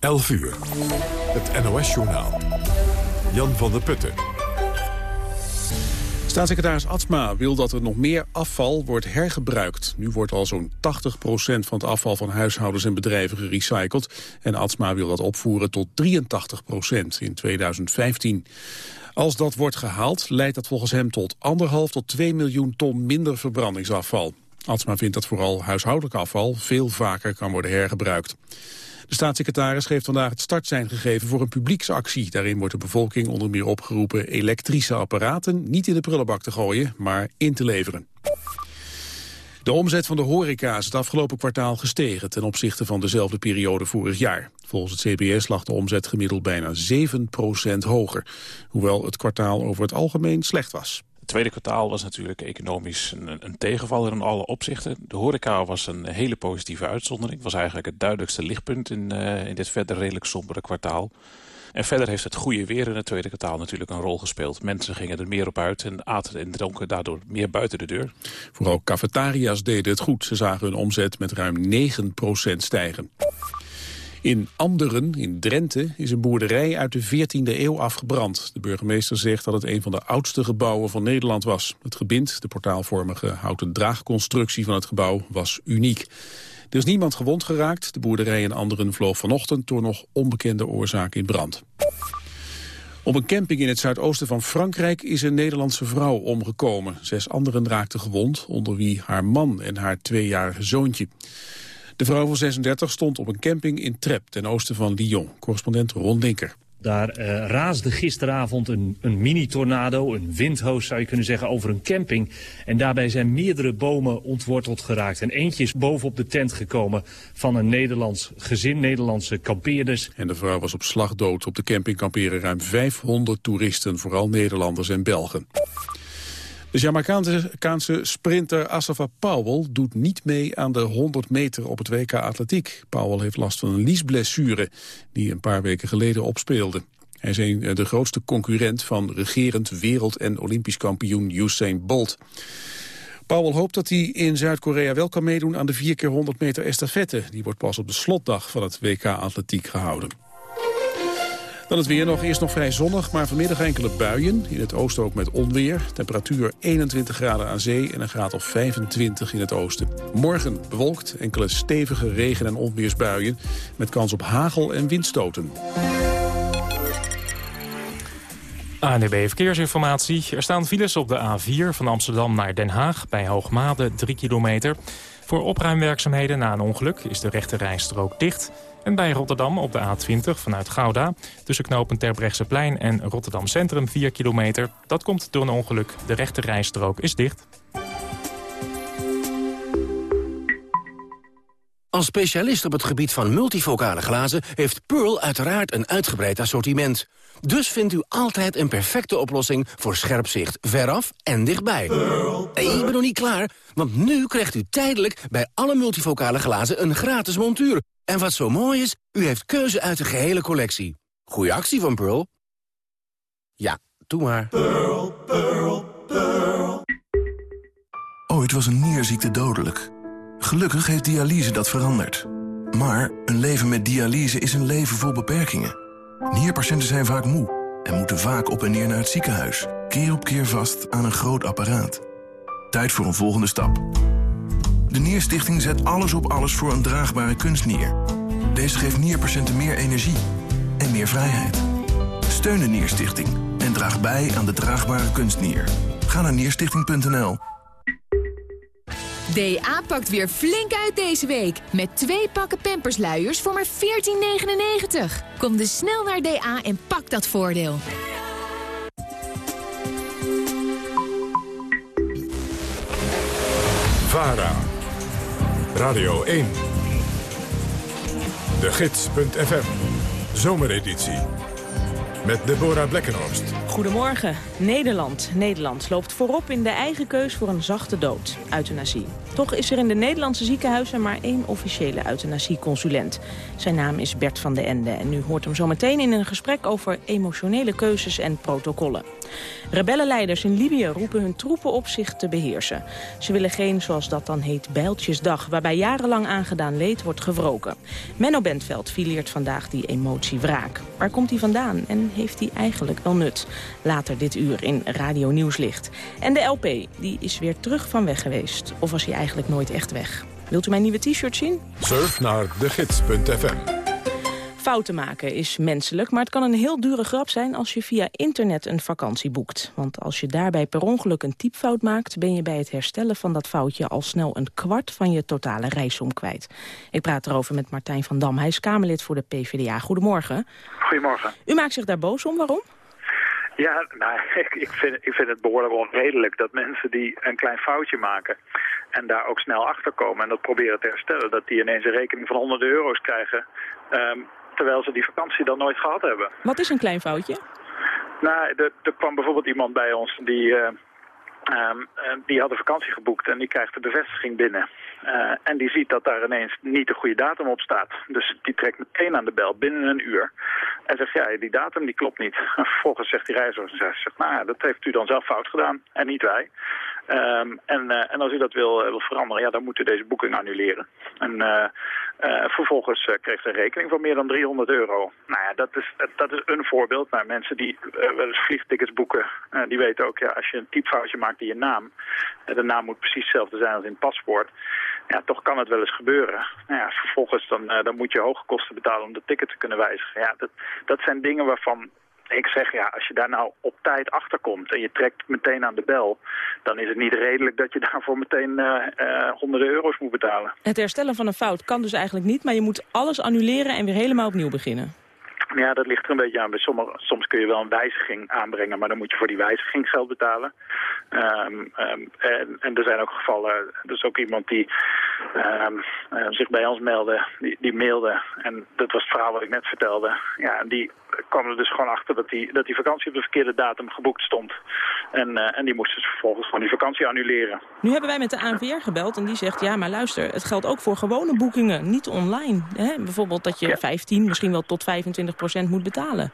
11 uur. Het NOS-journaal. Jan van der Putten. Staatssecretaris Atsma wil dat er nog meer afval wordt hergebruikt. Nu wordt al zo'n 80% van het afval van huishoudens en bedrijven gerecycled. En Atsma wil dat opvoeren tot 83% in 2015. Als dat wordt gehaald, leidt dat volgens hem tot anderhalf tot 2 miljoen ton minder verbrandingsafval. Atsma vindt dat vooral huishoudelijk afval veel vaker kan worden hergebruikt. De staatssecretaris heeft vandaag het startsein gegeven voor een publieksactie. Daarin wordt de bevolking onder meer opgeroepen elektrische apparaten niet in de prullenbak te gooien, maar in te leveren. De omzet van de horeca is het afgelopen kwartaal gestegen ten opzichte van dezelfde periode vorig jaar. Volgens het CBS lag de omzet gemiddeld bijna 7% hoger, hoewel het kwartaal over het algemeen slecht was tweede kwartaal was natuurlijk economisch een, een, tegenvaller in alle opzichten. De horeca was een hele positieve uitzondering. was eigenlijk het duidelijkste lichtpunt in, uh, in dit verder redelijk sombere kwartaal. En verder heeft het goede weer in het tweede kwartaal natuurlijk een rol gespeeld. Mensen gingen er meer op uit en aten en dronken daardoor meer buiten de deur. Vooral cafetaria's deden het goed. Ze zagen hun omzet met ruim 9% stijgen. In Anderen, in Drenthe, is een boerderij uit de 14e eeuw afgebrand. De burgemeester zegt dat het een van de oudste gebouwen van Nederland was. Het gebind, de portaalvormige houten draagconstructie van het gebouw, was uniek. Er is niemand gewond geraakt. De boerderij in Anderen vloog vanochtend door nog onbekende oorzaak in brand. Op een camping in het zuidoosten van Frankrijk is een Nederlandse vrouw omgekomen. Zes anderen raakten gewond, onder wie haar man en haar tweejarige zoontje. De vrouw van 36 stond op een camping in Trep, ten oosten van Lyon. Correspondent Ron Linker. Daar uh, raasde gisteravond een, een mini-tornado, een windhoos zou je kunnen zeggen, over een camping. En daarbij zijn meerdere bomen ontworteld geraakt. En eentje is bovenop de tent gekomen van een Nederlands gezin, Nederlandse kampeerders. En de vrouw was op slag dood. Op de camping kamperen ruim 500 toeristen, vooral Nederlanders en Belgen. De Jamaicaanse sprinter Asafa Powell doet niet mee aan de 100 meter op het WK Atletiek. Powell heeft last van een liesblessure die een paar weken geleden opspeelde. Hij is een, eh, de grootste concurrent van regerend wereld- en olympisch kampioen Usain Bolt. Powell hoopt dat hij in Zuid-Korea wel kan meedoen aan de 4 keer 100 meter estafette. Die wordt pas op de slotdag van het WK Atletiek gehouden. Dan het weer nog. Eerst nog vrij zonnig, maar vanmiddag enkele buien. In het oosten ook met onweer. Temperatuur 21 graden aan zee en een graad of 25 in het oosten. Morgen bewolkt, enkele stevige regen- en onweersbuien... met kans op hagel en windstoten. ANDB Verkeersinformatie. Er staan files op de A4 van Amsterdam naar Den Haag... bij Hoogmade 3 kilometer. Voor opruimwerkzaamheden na een ongeluk is de rechte rijstrook dicht... En bij Rotterdam op de A20 vanuit Gouda... tussen knopen Terbrechtseplein en Rotterdam Centrum 4 kilometer. Dat komt door een ongeluk. De rechte rijstrook is dicht. Als specialist op het gebied van multifocale glazen... heeft Pearl uiteraard een uitgebreid assortiment. Dus vindt u altijd een perfecte oplossing voor scherp zicht veraf en dichtbij. Pearl, Ik ben nog niet klaar, want nu krijgt u tijdelijk... bij alle multifocale glazen een gratis montuur en wat zo mooi is, u heeft keuze uit de gehele collectie. Goeie actie van Pearl. Ja, doe maar. Pearl, Pearl, Pearl. Ooit was een nierziekte dodelijk. Gelukkig heeft dialyse dat veranderd. Maar een leven met dialyse is een leven vol beperkingen. Nierpatiënten zijn vaak moe en moeten vaak op en neer naar het ziekenhuis. Keer op keer vast aan een groot apparaat. Tijd voor een volgende stap. De Nierstichting zet alles op alles voor een draagbare kunstnier. Deze geeft nierpatiënten meer energie en meer vrijheid. Steun de Nierstichting en draag bij aan de draagbare kunstnier. Ga naar nierstichting.nl. DA pakt weer flink uit deze week. Met twee pakken pampersluiers voor maar 14,99. Kom dus snel naar DA en pak dat voordeel. VARA Radio 1. De Gids.fm. Zomereditie. Met Deborah Blekkenhorst. Goedemorgen. Nederland. Nederland loopt voorop in de eigen keus voor een zachte dood. Euthanasie. Toch is er in de Nederlandse ziekenhuizen maar één officiële euthanasieconsulent. Zijn naam is Bert van de Ende en u hoort hem zo meteen in een gesprek over emotionele keuzes en protocollen. Rebellenleiders in Libië roepen hun troepen op zich te beheersen. Ze willen geen, zoals dat dan heet, bijltjesdag... waarbij jarenlang aangedaan leed wordt gewroken. Menno Bentveld fileert vandaag die emotie wraak. Waar komt hij vandaan en heeft hij eigenlijk wel nut? Later dit uur in Radio Nieuwslicht. En de LP, die is weer terug van weg geweest. Of was hij eigenlijk nooit echt weg? Wilt u mijn nieuwe t-shirt zien? Surf naar degids.fm Fouten maken is menselijk, maar het kan een heel dure grap zijn als je via internet een vakantie boekt. Want als je daarbij per ongeluk een typfout maakt, ben je bij het herstellen van dat foutje al snel een kwart van je totale reissom kwijt. Ik praat erover met Martijn van Dam. Hij is Kamerlid voor de PvdA. Goedemorgen. Goedemorgen. U maakt zich daar boos om, waarom? Ja, nou, ik, vind, ik vind het behoorlijk onredelijk dat mensen die een klein foutje maken en daar ook snel achter komen en dat proberen te herstellen, dat die ineens een rekening van honderden euro's krijgen. Ehm, terwijl ze die vakantie dan nooit gehad hebben. Wat is een klein foutje? Nou, er, er kwam bijvoorbeeld iemand bij ons die, uh, die had een vakantie geboekt en die krijgt de bevestiging binnen. Uh, en die ziet dat daar ineens niet de goede datum op staat. Dus die trekt meteen aan de bel binnen een uur. En zegt, ja, die datum die klopt niet. En vervolgens zegt die reiziger, zegt, nou ja, dat heeft u dan zelf fout gedaan en niet wij. Um, en, uh, en als u dat wil, wil veranderen, ja, dan moet u deze boeking annuleren. En vervolgens kreeg ze een rekening van meer dan 300 euro. Nou ja, dat is, dat is een voorbeeld. Maar mensen die wel eens vliegtickets boeken, die weten ook, ja, als je een typfoutje maakt je naam, de naam moet precies hetzelfde zijn als in het paspoort, ja, toch kan het wel eens gebeuren. Nou ja, vervolgens dan, dan moet je hoge kosten betalen om de ticket te kunnen wijzigen. Ja, dat, dat zijn dingen waarvan ik zeg ja, als je daar nou op tijd achter komt en je trekt meteen aan de bel, dan is het niet redelijk dat je daarvoor meteen uh, uh, honderden euro's moet betalen. Het herstellen van een fout kan dus eigenlijk niet, maar je moet alles annuleren en weer helemaal opnieuw beginnen. Ja, dat ligt er een beetje aan. Sommige, soms kun je wel een wijziging aanbrengen, maar dan moet je voor die wijziging geld betalen. Um, um, en, en, er zijn ook gevallen, is ook iemand die um, uh, zich bij ons meldde, die, die mailde. En dat was het verhaal wat ik net vertelde. Ja, die kwam er dus gewoon achter dat die, dat die vakantie op de verkeerde datum geboekt stond. En, uh, en die moesten dus vervolgens gewoon die vakantie annuleren. Nu hebben wij met de ANVR gebeld en die zegt, ja maar luister, het geldt ook voor gewone boekingen, niet online. Hè? Bijvoorbeeld dat je ja. 15, misschien wel tot 25 procent moet betalen.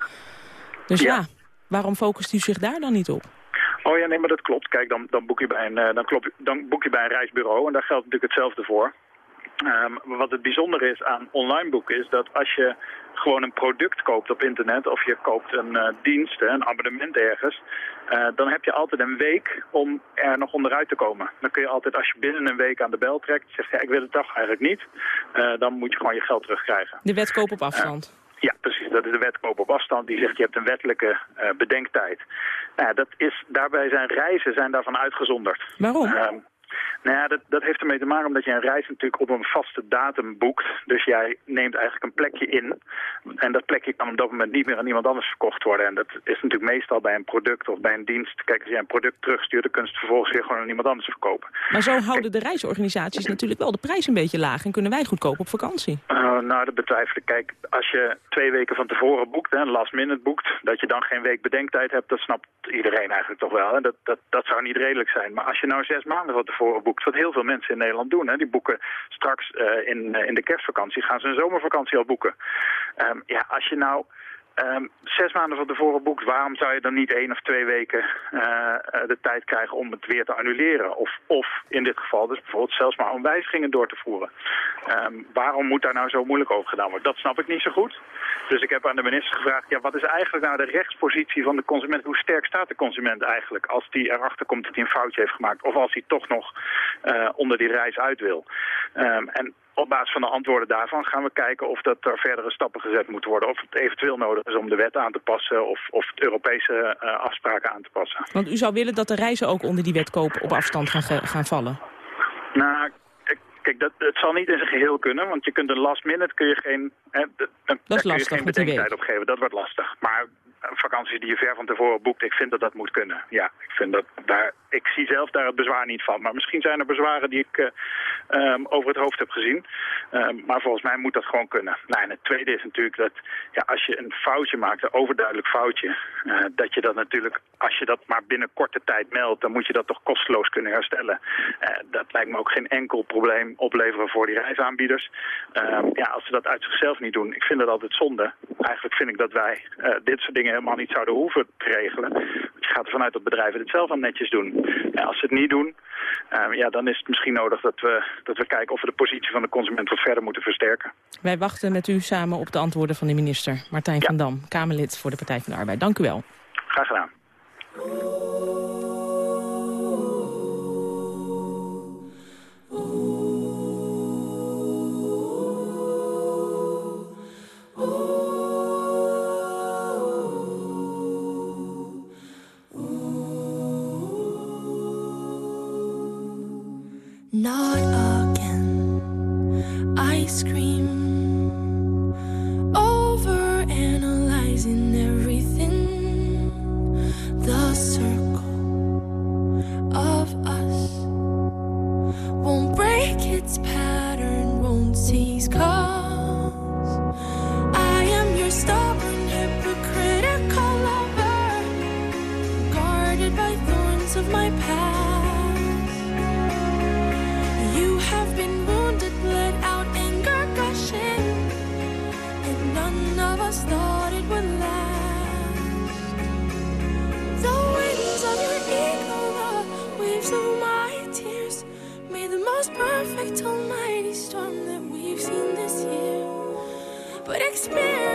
Dus ja. ja, waarom focust u zich daar dan niet op? Oh ja, nee, maar dat klopt. Kijk, dan, dan, boek, je bij een, dan, klop, dan boek je bij een reisbureau en daar geldt natuurlijk hetzelfde voor. Um, wat het bijzondere is aan online boeken is dat als je gewoon een product koopt op internet of je koopt een uh, dienst, een abonnement ergens, uh, dan heb je altijd een week om er nog onderuit te komen. Dan kun je altijd, als je binnen een week aan de bel trekt, zegt ja, ik wil het toch eigenlijk niet, uh, dan moet je gewoon je geld terugkrijgen. De wet koop op afstand. Ja, precies. Dat is de wet koop op afstand. Die zegt je hebt een wettelijke bedenktijd. Nou, dat is, daarbij zijn reizen zijn daarvan uitgezonderd. Waarom? Nou ja, dat, dat heeft ermee te maken omdat je een reis natuurlijk op een vaste datum boekt. Dus jij neemt eigenlijk een plekje in. En dat plekje kan op dat moment niet meer aan iemand anders verkocht worden. En dat is natuurlijk meestal bij een product of bij een dienst. Kijk, als jij een product terugstuurt, dan kun je het vervolgens weer gewoon aan iemand anders verkopen. Maar zo houden de reisorganisaties natuurlijk wel de prijs een beetje laag. En kunnen wij goedkoop op vakantie. Uh, nou, dat betwijfel ik. Kijk, als je twee weken van tevoren boekt, een last minute boekt, dat je dan geen week bedenktijd hebt, dat snapt iedereen eigenlijk toch wel. Hè? Dat, dat, dat zou niet redelijk zijn. Maar als je nou zes maanden van tevoren boekt, wat heel veel mensen in Nederland doen. Hè. Die boeken straks uh, in, uh, in de kerstvakantie, gaan ze een zomervakantie al boeken. Um, ja, als je nou um, zes maanden van tevoren boekt, waarom zou je dan niet één of twee weken uh, de tijd krijgen om het weer te annuleren? Of, of in dit geval dus bijvoorbeeld zelfs maar om wijzigingen door te voeren. Um, waarom moet daar nou zo moeilijk over gedaan worden? Dat snap ik niet zo goed. Dus ik heb aan de minister gevraagd, ja, wat is eigenlijk nou de rechtspositie van de consument? Hoe sterk staat de consument eigenlijk als die erachter komt dat hij een foutje heeft gemaakt? Of als hij toch nog uh, onder die reis uit wil? Um, en op basis van de antwoorden daarvan gaan we kijken of dat er verdere stappen gezet moeten worden. Of het eventueel nodig is om de wet aan te passen of, of de Europese uh, afspraken aan te passen. Want u zou willen dat de reizen ook onder die wetkoop op afstand gaan, gaan vallen? Nou, Kijk, dat, het zal niet in zijn geheel kunnen, want je kunt een last minute kun je geen, hè, dat kun je geen bedenktijd op geven. Dat wordt lastig. Maar vakanties die je ver van tevoren boekt, ik vind dat dat moet kunnen. Ja, ik vind dat daar ik zie zelf daar het bezwaar niet van. Maar misschien zijn er bezwaren die ik uh, over het hoofd heb gezien. Um, maar volgens mij moet dat gewoon kunnen. Nou, en het tweede is natuurlijk dat ja, als je een foutje maakt, een overduidelijk foutje... Uh, dat je dat natuurlijk, als je dat maar binnen korte tijd meldt... dan moet je dat toch kosteloos kunnen herstellen. Uh, dat lijkt me ook geen enkel probleem opleveren voor die reisaanbieders. Ehm, ja, als ze dat uit zichzelf niet doen, ik vind dat altijd zonde. Eigenlijk vind ik dat wij dit soort dingen helemaal niet zouden hoeven te regelen. Je gaat ervan uit dat bedrijven dit zelf al netjes doen. Ja, als ze het niet doen, uh, ja, dan is het misschien nodig dat we, dat we kijken of we de positie van de consument wat verder moeten versterken. Wij wachten met u samen op de antwoorden van de minister. Martijn ja. van Dam, Kamerlid voor de Partij van de Arbeid. Dank u wel. Graag gedaan. Not again. Ice cream. Experience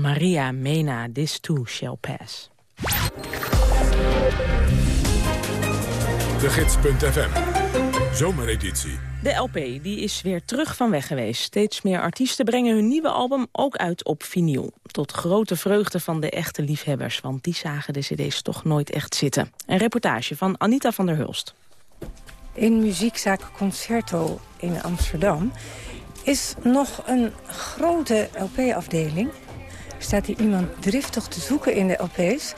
Maria Mena, This Too Shall Pass. De Gids.fm. Zomereditie. De LP die is weer terug van weg geweest. Steeds meer artiesten brengen hun nieuwe album ook uit op vinyl. Tot grote vreugde van de echte liefhebbers, want die zagen de cd's toch nooit echt zitten. Een reportage van Anita van der Hulst. In muziekzaak Concerto in Amsterdam is nog een grote LP-afdeling. Staat hier iemand driftig te zoeken in de LP's.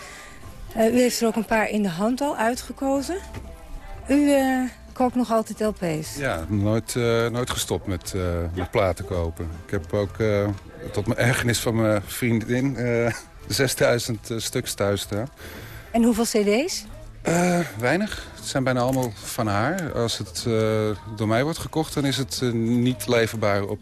Eh, u heeft er ook een paar in de hand al uitgekozen. U eh, koopt nog altijd LP's. Ja, nooit, eh, nooit gestopt met, met platen kopen. Ik heb ook tot mijn ergernis van mijn vriendin eh 6000 stuks thuis staan. En hoeveel cd's? Uh, weinig. Het zijn bijna allemaal van haar. Als het uh, door mij wordt gekocht, dan is het uh, niet leverbaar op,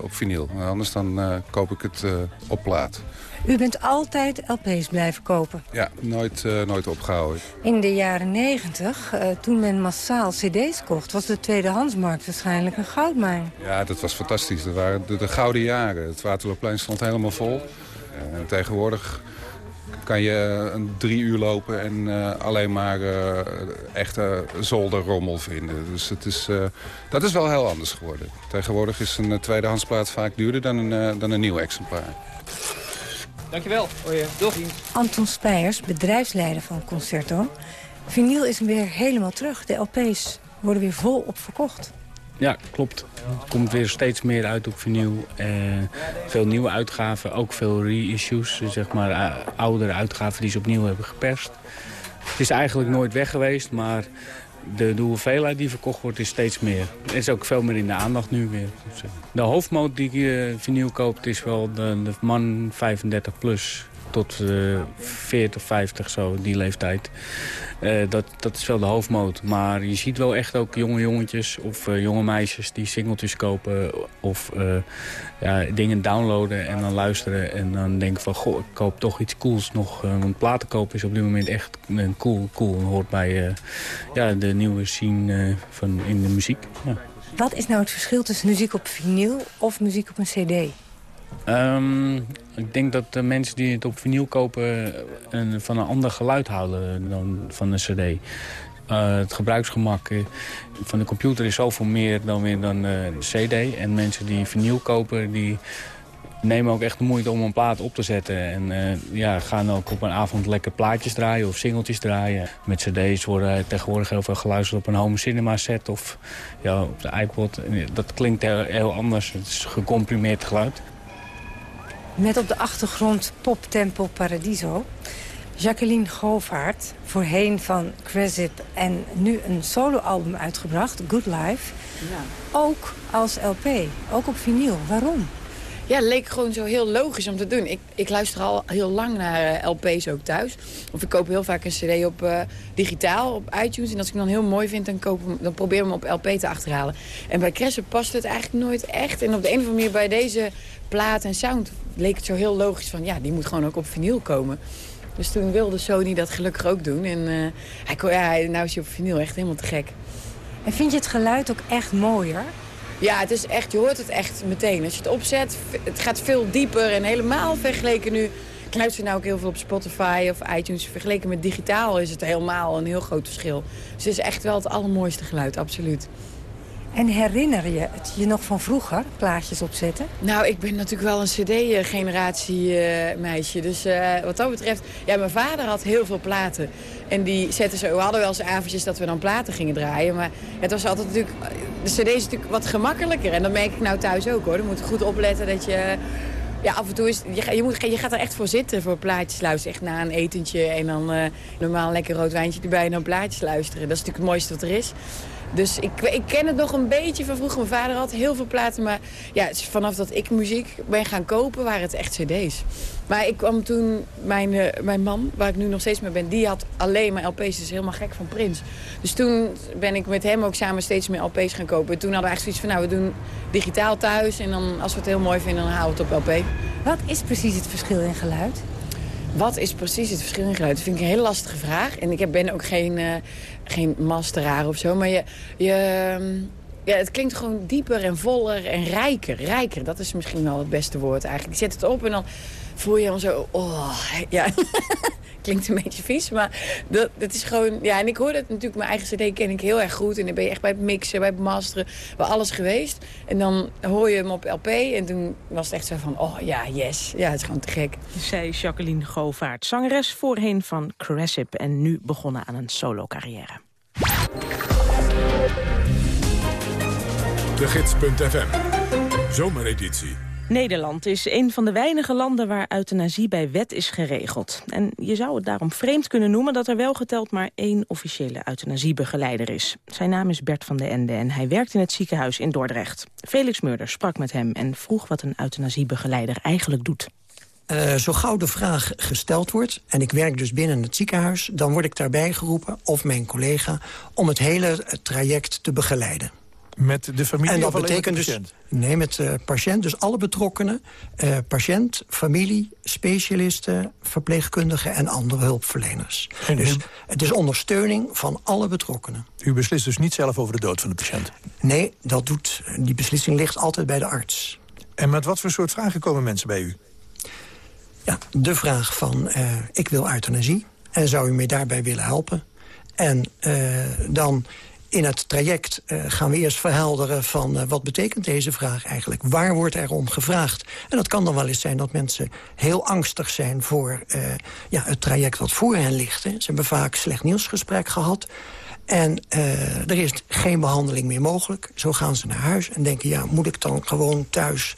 op vinyl. Anders dan koop ik het op plaat. U bent altijd LP's blijven kopen? Ja, nooit, nooit opgehouden. In de jaren negentig, toen men massaal cd's kocht... was de tweedehandsmarkt waarschijnlijk een goudmijn. Ja, dat was fantastisch. Dat waren de, de gouden jaren. Het Waterloopplein stond helemaal vol. tegenwoordig kan je een drie uur lopen en uh, alleen maar uh, echte zolderrommel vinden. Dus het is, uh, dat is wel heel anders geworden. Tegenwoordig is een tweedehandsplaat vaak duurder dan een, dan een nieuw exemplaar. Dankjewel. Hoi, doeg. Anton Spijers, bedrijfsleider van Concerto. Vinyl is weer helemaal terug. De LP's worden weer volop verkocht. Ja, klopt. Er komt weer steeds meer uit op vinyl. Uh, veel nieuwe uitgaven, ook veel reissues. Zeg maar uh, oudere uitgaven die ze opnieuw hebben geperst. Het is eigenlijk nooit weg geweest, maar de, de hoeveelheid die verkocht wordt is steeds meer. Er is ook veel meer in de aandacht nu weer. De hoofdmoot die uh, vinyl koopt is wel de, man 35 plus tot uh, 40, 50, zo, die leeftijd. Uh, dat, dat is wel de hoofdmoot. Maar je ziet wel echt ook jonge jongetjes of uh, jonge meisjes die singeltjes kopen... of uh, ja, dingen downloaden en dan luisteren en dan denken van... goh, ik koop toch iets cools nog. want platen kopen is op dit moment echt een cool. cool hoort bij ja, de nieuwe scene van in de muziek. Wat is nou het verschil tussen muziek op vinyl of muziek op een cd? Um, ik denk dat de mensen die het op vinyl kopen een, van een ander geluid houden dan van een cd. Uh, het gebruiksgemak van de computer is zoveel meer dan weer dan de cd. En mensen die vinyl kopen, die nemen ook echt de moeite om een plaat op te zetten. En uh, ja, gaan ook op een avond lekker plaatjes draaien of singeltjes draaien. Met cd's worden tegenwoordig heel veel geluisterd op een home cinema set of ja, op de iPod. Dat klinkt heel, heel anders. Het is gecomprimeerd geluid. Met op de achtergrond Pop Tempo Paradiso. Jacqueline Govaert, voorheen van Cresip en nu een soloalbum uitgebracht, Good Life. Ja. Ook als LP, ook op vinyl. Waarom? Ja, het leek gewoon zo heel logisch om te doen. Ik, ik luister al heel lang naar uh, LP's ook thuis. Of ik koop heel vaak een cd op uh, digitaal, op iTunes. En als ik hem dan heel mooi vind, dan, koop hem, dan probeer ik hem op LP te achterhalen. En bij Crescent past het eigenlijk nooit echt. En op de een of andere manier bij deze plaat en sound leek het zo heel logisch van... ja, die moet gewoon ook op vinyl komen. Dus toen wilde Sony dat gelukkig ook doen. En uh, hij, kon, ja, nou is hij op vinyl echt helemaal te gek. En vind je het geluid ook echt mooier? Ja, het is echt, je hoort het echt meteen. Als je het opzet, het gaat veel dieper en helemaal vergeleken nu... Ik luister nou ook heel veel op Spotify of iTunes. Vergeleken met digitaal is het helemaal een heel groot verschil. Dus het is echt wel het allermooiste geluid, absoluut. En herinner je het je nog van vroeger, plaatjes opzetten? Nou, ik ben natuurlijk wel een cd-generatie uh, meisje. Dus uh, wat dat betreft... Ja, mijn vader had heel veel platen. En die zetten zo... We hadden wel eens avondjes dat we dan platen gingen draaien. Maar het was altijd natuurlijk... De cd is natuurlijk wat gemakkelijker. En dat merk ik nou thuis ook, hoor. Dan moet je goed opletten dat je... Ja, af en toe is... Je, je, moet, je gaat er echt voor zitten, voor plaatjes luisteren. Echt na een etentje en dan uh, normaal lekker rood wijntje erbij en dan plaatjes luisteren. Dat is natuurlijk het mooiste wat er is. Dus ik, ik ken het nog een beetje van vroeger. Mijn vader had heel veel platen. Maar ja, vanaf dat ik muziek ben gaan kopen, waren het echt cd's. Maar ik kwam toen, mijn, uh, mijn man, waar ik nu nog steeds mee ben... die had alleen maar LP's, dus helemaal gek van Prins. Dus toen ben ik met hem ook samen steeds meer LP's gaan kopen. Toen hadden we eigenlijk zoiets van, nou, we doen digitaal thuis... en dan, als we het heel mooi vinden, dan houden we het op LP. Wat is precies het verschil in geluid? Wat is precies het verschil in geluid? Dat vind ik een hele lastige vraag. En ik ben ook geen, uh, geen masteraar of zo. Maar je, je, ja, het klinkt gewoon dieper en voller en rijker. Rijker, dat is misschien wel het beste woord eigenlijk. Je zet het op en dan voel je dan zo... Oh, ja. Klinkt een beetje vies, maar dat, dat is gewoon... Ja, en ik hoor dat natuurlijk, mijn eigen cd ken ik heel erg goed. En dan ben je echt bij het mixen, bij het masteren, bij alles geweest. En dan hoor je hem op LP en toen was het echt zo van... Oh ja, yes. Ja, het is gewoon te gek. Zij Jacqueline Govaert, zangeres voorheen van Cressip... en nu begonnen aan een solo-carrière. De Gids.fm, zomereditie. Nederland is een van de weinige landen waar euthanasie bij wet is geregeld. En je zou het daarom vreemd kunnen noemen dat er wel geteld maar één officiële euthanasiebegeleider is. Zijn naam is Bert van de Ende en hij werkt in het ziekenhuis in Dordrecht. Felix Meurder sprak met hem en vroeg wat een euthanasiebegeleider eigenlijk doet. eh, zo gauw de vraag gesteld wordt... en ik werk dus binnen het ziekenhuis... dan word ik daarbij geroepen, of mijn collega... om het hele traject te begeleiden. Met de familie en dat betekent dus, patiënt? Nee, met de patiënt. Dus alle betrokkenen. eh, patiënt, familie, specialisten, verpleegkundigen... en andere hulpverleners. En dus u- het is ondersteuning van alle betrokkenen. U beslist dus niet zelf over de dood van de patiënt? Nee, dat doet, die beslissing ligt altijd bij de arts. En met wat voor soort vragen komen mensen bij u? Ja, de vraag van, eh, ik wil euthanasie. En zou u mij daarbij willen helpen? En eh, dan in het traject eh, gaan we eerst verhelderen van... eh, wat betekent deze vraag eigenlijk? Waar wordt er om gevraagd? En dat kan dan wel eens zijn dat mensen heel angstig zijn... voor eh, ja, het traject wat voor hen ligt. Hè. Ze hebben vaak slecht nieuwsgesprek gehad... En er is geen behandeling meer mogelijk. Zo gaan ze naar huis en denken... ja, moet ik dan gewoon thuis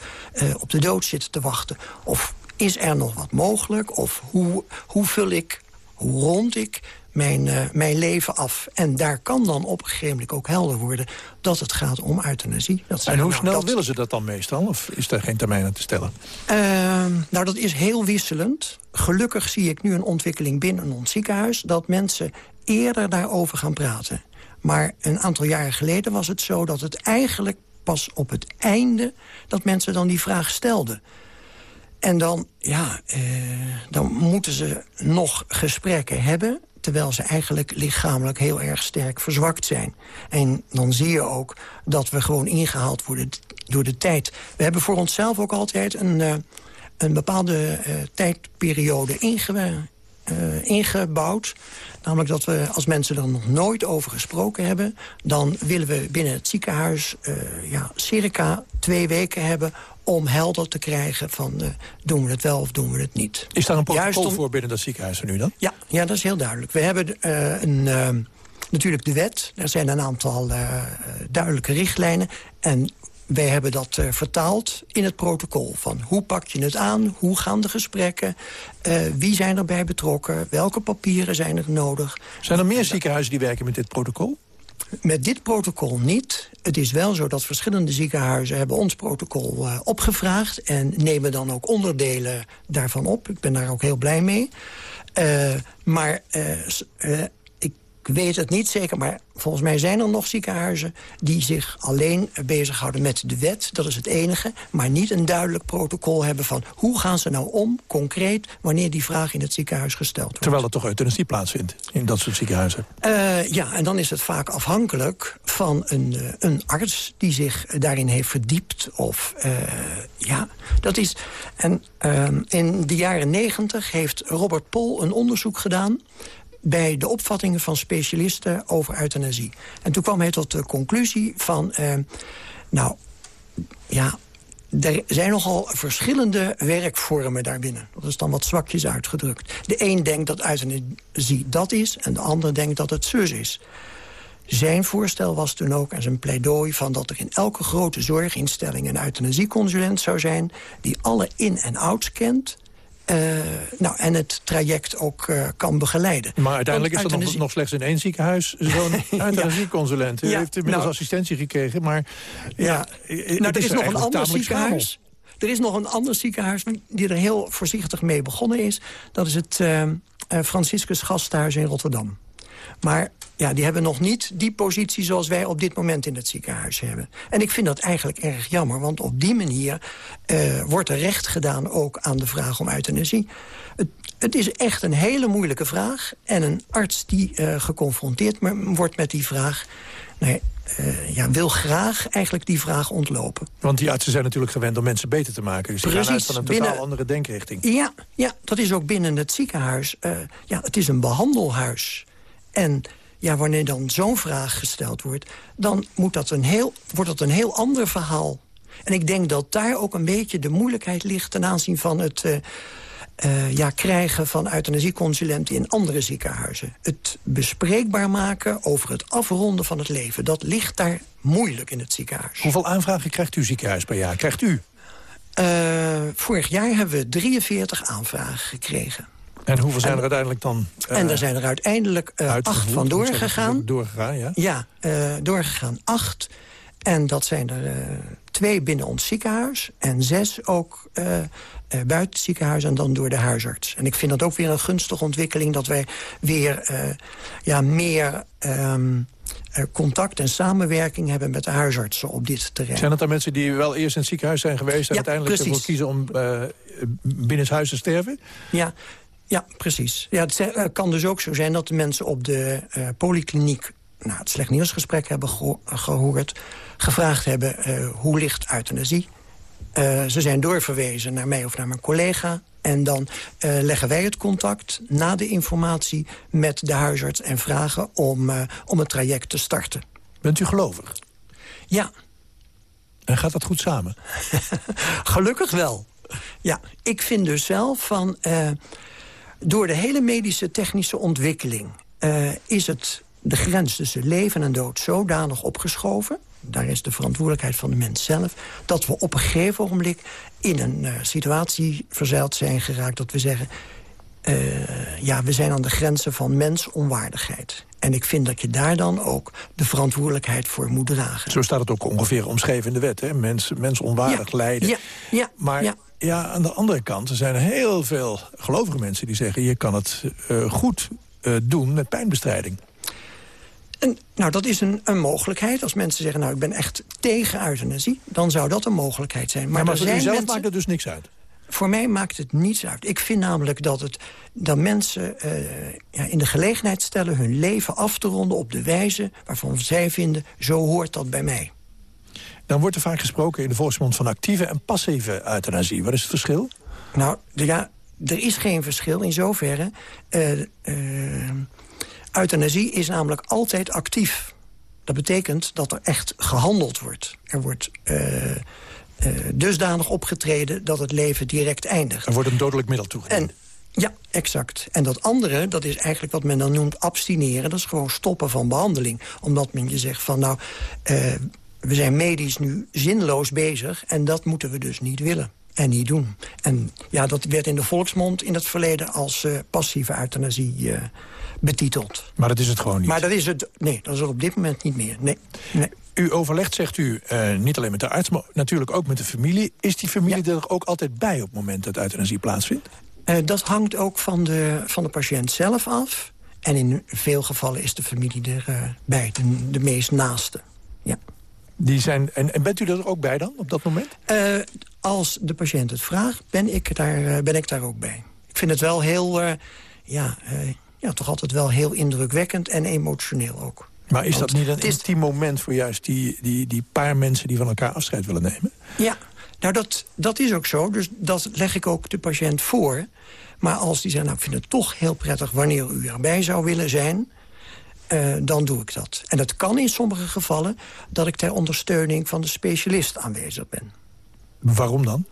op de dood zitten te wachten? Of is er nog wat mogelijk? Of hoe, hoe vul ik, hoe rond ik mijn, eh, mijn leven af? En daar kan dan op een gegeven moment ook helder worden... dat het gaat om euthanasie. Dat En hoe nou, snel dat- willen ze dat dan meestal? Of is er geen termijn aan te stellen? Ehm, nou, dat is heel wisselend. Gelukkig zie ik nu een ontwikkeling binnen ons ziekenhuis... dat mensen eerder daarover gaan praten. Maar een aantal jaren geleden was het zo dat het eigenlijk pas op het einde... dat mensen dan die vraag stelden. En dan, ja, eh, dan moeten ze nog gesprekken hebben... terwijl ze eigenlijk lichamelijk heel erg sterk verzwakt zijn. En dan zie je ook dat we gewoon ingehaald worden door de tijd. We hebben voor onszelf ook altijd een, eh, een bepaalde eh, tijdperiode inge, eh, ingebouwd. Namelijk dat we, als mensen er nog nooit over gesproken hebben... dan willen we binnen het ziekenhuis eh, ja, circa twee weken hebben... om helder te krijgen van eh, doen we het wel of doen we het niet. Is daar een protocol om- voor binnen dat ziekenhuis nu dan? Ja, ja, dat is heel duidelijk. We hebben een, natuurlijk de wet. Er zijn een aantal duidelijke richtlijnen. En wij hebben dat eh, vertaald in het protocol. Van hoe pak je het aan? Hoe gaan de gesprekken? Eh, wie zijn erbij betrokken? Welke papieren zijn er nodig? Zijn er meer ziekenhuizen die werken met dit protocol? Met dit protocol niet. Het is wel zo dat verschillende ziekenhuizen hebben ons protocol eh, opgevraagd... en nemen dan ook onderdelen daarvan op. Ik ben daar ook heel blij mee. Maar ik weet het niet zeker, maar volgens mij zijn er nog ziekenhuizen... die zich alleen bezighouden met de wet, dat is het enige... maar niet een duidelijk protocol hebben van... hoe gaan ze nou om, concreet, wanneer die vraag in het ziekenhuis gesteld wordt. Terwijl er toch euthanasie plaatsvindt in dat soort ziekenhuizen. Eh, ja, en dan is het vaak afhankelijk van een, eh, een arts die zich daarin heeft verdiept. Of, eh, ja, dat is... En ehm, in de jaren negentig heeft Robert Pol een onderzoek gedaan bij de opvattingen van specialisten over euthanasie. En toen kwam hij tot de conclusie van... eh, nou, ja, er zijn nogal verschillende werkvormen daarbinnen. Dat is dan wat zwakjes uitgedrukt. De een denkt dat euthanasie dat is... en de ander denkt dat het zus is. Zijn voorstel was toen ook, en zijn pleidooi... van dat er in elke grote zorginstelling een euthanasieconsulent zou zijn... die alle in- en outs kent... eh, nou, en het traject ook eh, kan begeleiden. Maar uiteindelijk is er nog, slechts in één ziekenhuis zo'n euthanasieconsulent. U Ja, heeft inmiddels nou- assistentie gekregen, maar... Ja, nou, er is nog een ander ziekenhuis. Er is nog een ander ziekenhuis die er heel voorzichtig mee begonnen is. Dat is het eh, Franciscus Gasthuis in Rotterdam. Maar ja, die hebben nog niet die positie zoals wij op dit moment in het ziekenhuis hebben. En ik vind dat eigenlijk erg jammer, want op die manier eh, wordt er recht gedaan ook aan de vraag om euthanasie. Het, het is echt een hele moeilijke vraag. En een arts die eh, geconfronteerd wordt met die vraag... Nee, eh, ja, wil graag eigenlijk die vraag ontlopen. Want die artsen zijn natuurlijk gewend om mensen beter te maken. Dus die gaan uit Precies, van een totaal binnen- andere denkrichting. Ja, ja, dat is ook binnen het ziekenhuis. Ja, het is een behandelhuis. En ja, wanneer dan zo'n vraag gesteld wordt... dan moet dat een heel, wordt dat een heel ander verhaal. En ik denk dat daar ook een beetje de moeilijkheid ligt... ten aanzien van het eh, eh, ja, krijgen van euthanasieconsulenten in andere ziekenhuizen. Het bespreekbaar maken over het afronden van het leven... dat ligt daar moeilijk in het ziekenhuis. Hoeveel aanvragen krijgt uw ziekenhuis per jaar? Krijgt u? Eh, vorig jaar hebben we 43 aanvragen gekregen. En hoeveel zijn er uiteindelijk dan... eh, en er zijn er uiteindelijk eh, acht van doorgegaan. Doorgegaan, ja. Ja, eh, doorgegaan acht. En dat zijn er eh, twee binnen ons ziekenhuis en zes ook eh, eh, buiten het ziekenhuis en dan door de huisarts. En ik vind dat ook weer een gunstige ontwikkeling... dat wij weer eh, ja, meer ehm, eh, contact en samenwerking hebben met de huisartsen op dit terrein. Zijn dat dan mensen die wel eerst in het ziekenhuis zijn geweest... en Ja, uiteindelijk ervoor kiezen om eh binnen huis te sterven? Ja, ja precies. Ja, het kan dus ook zo zijn dat de mensen op de eh, polykliniek... Nou, het slecht nieuwsgesprek hebben geho- gehoord... gevraagd hebben eh, hoe ligt euthanasie. Eh, ze zijn doorverwezen naar mij of naar mijn collega... en dan leggen wij het contact na de informatie met de huisarts... en vragen om, om het traject te starten. Bent u gelovig? Ja. En gaat dat goed samen? Gelukkig wel. Ja, ik vind dus zelf van... door de hele medische technische ontwikkeling... eh, is het de grens tussen leven en dood zodanig opgeschoven... daar is de verantwoordelijkheid van de mens zelf... dat we op een gegeven ogenblik in een eh, situatie verzeild zijn geraakt... dat we zeggen, eh, ja, we zijn aan de grenzen van mensonwaardigheid. En ik vind dat je daar dan ook de verantwoordelijkheid voor moet dragen. Zo staat het ook ongeveer omschreven in de wet. Hè? Mens, mens onwaardig Ja, lijden. ja, ja, maar ja. Ja. aan de andere kant er zijn er heel veel gelovige mensen die zeggen... je kan het eh, goed eh, doen met pijnbestrijding. En, nou, dat is een, een mogelijkheid. Als mensen zeggen, nou, ik ben echt tegen euthanasie... dan zou dat een mogelijkheid zijn. Maar, voor zijn u zelf mensen... maakt het dus niks uit. Voor mij maakt het niets uit. Ik vind namelijk dat, het, dat mensen eh, ja, in de gelegenheid stellen... hun leven af te ronden op de wijze waarvan zij vinden... zo hoort dat bij mij. Dan wordt er vaak gesproken in de volksmond van actieve en passieve euthanasie. Wat is het verschil? Nou, ja, er is geen verschil in zoverre. Eh, eh, euthanasie is namelijk altijd actief. Dat betekent dat er echt gehandeld wordt. Er wordt eh, dusdanig opgetreden dat het leven direct eindigt. Er wordt een dodelijk middel toegediend. En, ja, exact. En dat andere, dat is eigenlijk wat men dan noemt abstineren. Dat is gewoon stoppen van behandeling. Omdat men je zegt van nou, we zijn medisch nu zinloos bezig... en dat moeten we dus niet willen en niet doen. En ja, dat werd in de volksmond in het verleden als eh, passieve euthanasie eh, betiteld. Maar dat is het gewoon niet. Maar dat is het, nee, dat is het op dit moment niet meer. Nee, nee. U overlegt, zegt u, eh, niet alleen met de arts, maar natuurlijk ook met de familie. Is die familie er ook altijd bij op het moment dat euthanasie plaatsvindt? Dat hangt ook van de, van de patiënt zelf af. En in veel gevallen is de familie erbij, bij, de, de meest naaste. Ja. Die zijn, en, en bent u er ook bij dan, op dat moment? Eh, als de patiënt het vraagt, ben ik daar, eh, ben ik daar ook bij. Ik vind het wel heel, eh, ja, ja, toch altijd wel heel indrukwekkend en emotioneel ook. Maar is Want dat niet een is- intiem moment voor juist die, die, die paar mensen die van elkaar afscheid willen nemen? Ja, nou dat, dat is ook zo. Dus dat leg ik ook de patiënt voor. Maar als die zegt, nou ik vind het toch heel prettig wanneer u erbij zou willen zijn... eh, dan doe ik dat. En dat kan in sommige gevallen dat ik ter ondersteuning van de specialist aanwezig ben. Waarom dan?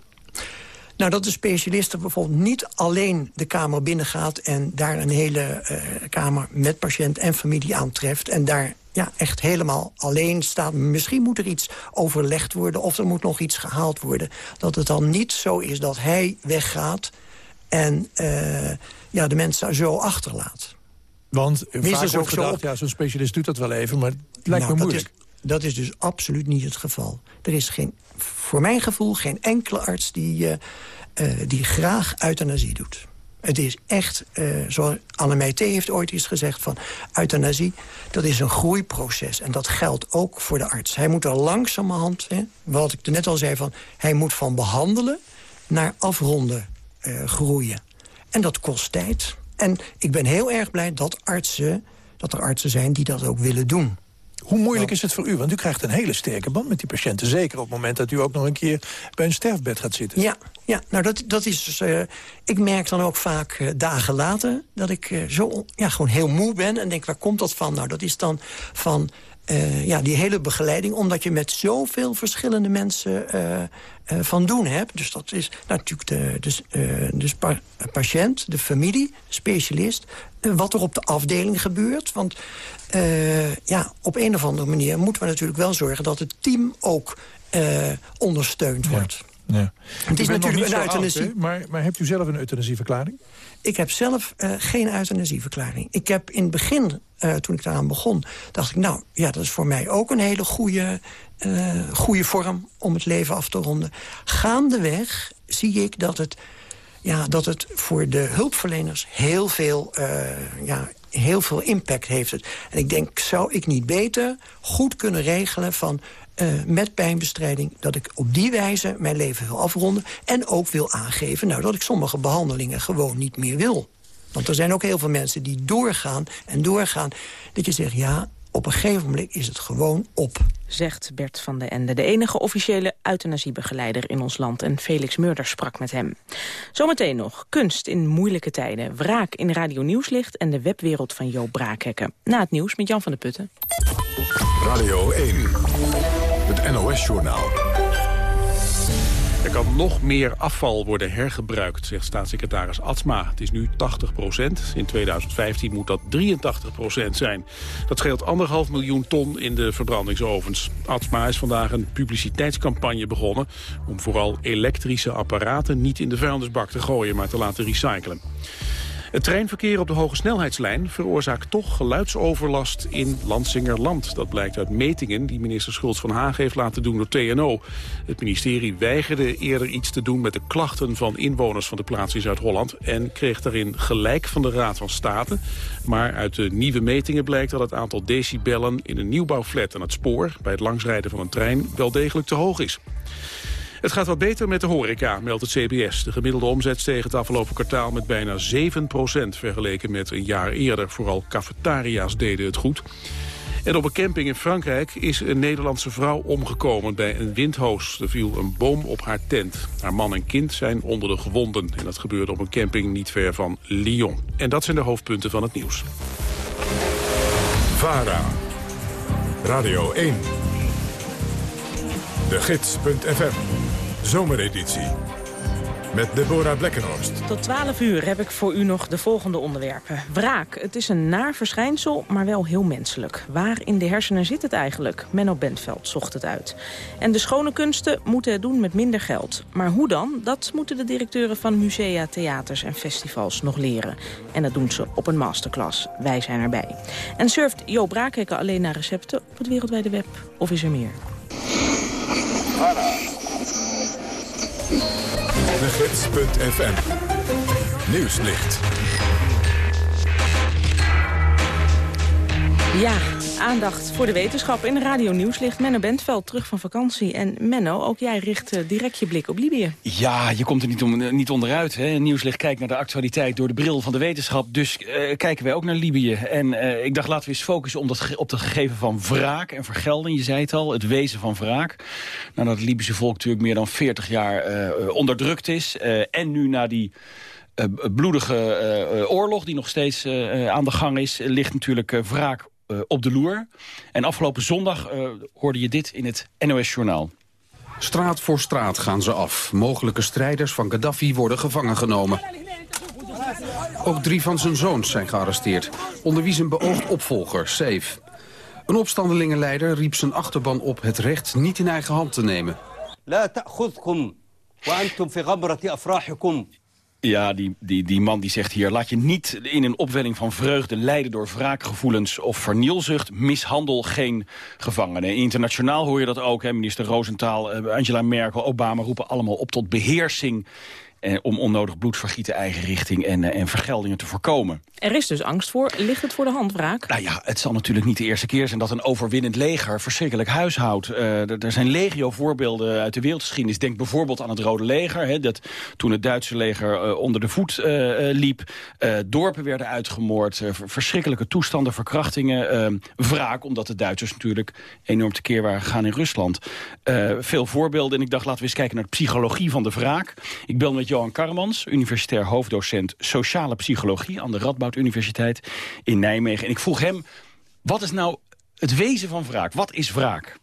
Nou, dat de specialist er bijvoorbeeld niet alleen de kamer binnengaat... en daar een hele eh, kamer met patiënt en familie aantreft... en daar ja, echt helemaal alleen staat. Misschien moet er iets overlegd worden of er moet nog iets gehaald worden. Dat het dan niet zo is dat hij weggaat en eh, ja, de mensen zo achterlaat. Want Minstens vaak ook wordt zo gedacht, op- ja, zo'n specialist doet dat wel even, maar het lijkt Nou, me dat moeilijk. Is, dat is dus absoluut niet het geval. Er is geen, voor mijn gevoel geen enkele arts die, eh, eh, die graag euthanasie doet. Het is echt, eh zoals Anne T. heeft ooit eens gezegd... van euthanasie, dat is een groeiproces. En dat geldt ook voor de arts. Hij moet er langzamerhand, hè, wat ik er net al zei... van hij moet van behandelen naar afronden groeien. En dat kost tijd. En ik ben heel erg blij dat, artsen, dat er artsen zijn die dat ook willen doen. Hoe moeilijk is het voor u? Want u krijgt een hele sterke band met die patiënten. Zeker op het moment dat u ook nog een keer bij een sterfbed gaat zitten. Ja, ja nou dat, dat is. dus, eh, ik merk dan ook vaak eh, dagen later dat ik eh, zo ja, gewoon heel moe ben en denk waar komt dat van? Nou, dat is dan van eh, ja, die hele begeleiding, omdat je met zoveel verschillende mensen eh, eh, van doen hebt. Dus dat is natuurlijk de, dus, eh, dus pa- patiënt, de familie, specialist, wat er op de afdeling gebeurt. Want eh, ja, op een of andere manier moeten we natuurlijk wel zorgen dat het team ook eh, ondersteund wordt. Ja. Het is natuurlijk een oud, euthanasie. maar, maar hebt u zelf een euthanasieverklaring? Ik heb zelf eh, geen euthanasieverklaring. Ik heb in het begin, eh, toen ik daaraan begon, dacht ik... nou, ja, dat is voor mij ook een hele goede eh, goede vorm om het leven af te ronden. Gaandeweg zie ik dat het, ja, dat het voor de hulpverleners heel veel, ja, heel veel impact heeft. Het. En ik denk, zou ik niet beter goed kunnen regelen van... eh, met pijnbestrijding, dat ik op die wijze mijn leven wil afronden... en ook wil aangeven nou, dat ik sommige behandelingen gewoon niet meer wil. Want er zijn ook heel veel mensen die doorgaan en doorgaan. Dat je zegt, ja, op een gegeven moment is het gewoon op. Zegt Bert van den Ende, de enige officiële euthanasiebegeleider in ons land. En Felix Meurders sprak met hem. Zometeen nog kunst in moeilijke tijden. Wraak in Radio Nieuwslicht en de webwereld van Joop Braakhekken. Na het nieuws met Jan van der Putten. Radio 1, het NOS-journaal. Er kan nog meer afval worden hergebruikt, zegt staatssecretaris Atsma. Het is nu 80 procent. In 2015 moet dat 83 procent zijn. Dat scheelt anderhalf miljoen ton in de verbrandingsovens. Atsma is vandaag een publiciteitscampagne begonnen... om vooral elektrische apparaten niet in de vuilnisbak te gooien... maar te laten recyclen. Het treinverkeer op de hoge snelheidslijn veroorzaakt toch geluidsoverlast in Lansingerland. Dat blijkt uit metingen die minister Schultz van Haag heeft laten doen door TNO. Het ministerie weigerde eerder iets te doen met de klachten van inwoners van de plaats in Zuid-Holland... en kreeg daarin gelijk van de Raad van State. Maar uit de nieuwe metingen blijkt dat het aantal decibellen in een nieuwbouwflat aan het spoor... bij het langsrijden van een trein wel degelijk te hoog is. Het gaat wat beter met de horeca, meldt het CBS. De gemiddelde omzet steeg het afgelopen kwartaal met bijna 7% vergeleken met een jaar eerder. Vooral cafetaria's deden het goed. En op een camping in Frankrijk is een Nederlandse vrouw omgekomen bij een windhoos. Er viel een boom op haar tent. Haar man en kind zijn onder de gewonden. En dat gebeurde op een camping niet ver van Lyon. En dat zijn de hoofdpunten van het nieuws. VARA, Radio 1, de gids.fm, zomereditie. Met Deborah Blekkenhorst. Tot 12 uur heb ik voor u nog de volgende onderwerpen. Wraak. Het is een naar verschijnsel, maar wel heel menselijk. Waar in de hersenen zit het eigenlijk? Menno Bentveld zocht het uit. En de schone kunsten moeten het doen met minder geld. Maar hoe dan? Dat moeten de directeuren van musea, theaters en festivals nog leren. En dat doen ze op een masterclass. Wij zijn erbij. En surft Jo Braakhekken alleen naar recepten op het wereldwijde web? Of is er meer? De gids.fm, nieuwslicht. Ja, aandacht voor de wetenschap in de Radio Nieuwslicht. Menno Bentveld terug van vakantie. En Menno, ook jij richt eh, direct je blik op Libië. Ja, je komt er niet, om, eh, niet onderuit. Hè. Nieuwslicht kijkt naar de actualiteit door de bril van de wetenschap. Dus eh, kijken wij ook naar Libië. En ik dacht, laten we eens focussen op, dat, op dat gegeven van wraak en vergelding. Je zei het al, het wezen van wraak. Nadat het Libische volk natuurlijk meer dan 40 jaar onderdrukt is. en nu na die... bloedige oorlog die nog steeds aan de gang is... ligt natuurlijk wraak eh, op de loer. En afgelopen zondag eh, hoorde je dit in het NOS-journaal. Straat voor straat gaan ze af. Mogelijke strijders van Gaddafi worden gevangen genomen. Ook drie van zijn zoons zijn gearresteerd. Onder wie zijn beoogd opvolger, Saif. Een opstandelingenleider riep zijn achterban op het recht niet in eigen hand te nemen. Ja, die, die, die man die zegt hier... laat je niet in een opwelling van vreugde leiden door wraakgevoelens of vernielzucht. Mishandel geen gevangenen. Internationaal hoor je dat ook. Hè? Minister Roosentaal, eh, Angela Merkel, Obama roepen allemaal op tot beheersing eh, om onnodig bloedvergieten eigen richting en, eh, en vergeldingen te voorkomen. Er is dus angst voor. Ligt het voor de hand, wraak? Nou ja, het zal natuurlijk niet de eerste keer zijn dat een overwinnend leger verschrikkelijk huishoudt. Eh, er zijn legio voorbeelden uit de wereldgeschiedenis. Denk bijvoorbeeld aan het Rode Leger. Hè, dat toen het Duitse leger eh, onder de voet liep. dorpen werden uitgemoord. ver- verschrikkelijke toestanden, verkrachtingen. wraak, omdat de Duitsers natuurlijk enorm tekeer waren gegaan in Rusland. Veel voorbeelden. En ik dacht, laten we eens kijken naar de psychologie van de wraak. Ik bel met Johan Karmans, universitair hoofddocent sociale psychologie aan de Radboud Universiteit in Nijmegen. En ik vroeg hem, wat is nou het wezen van wraak? Wat is wraak?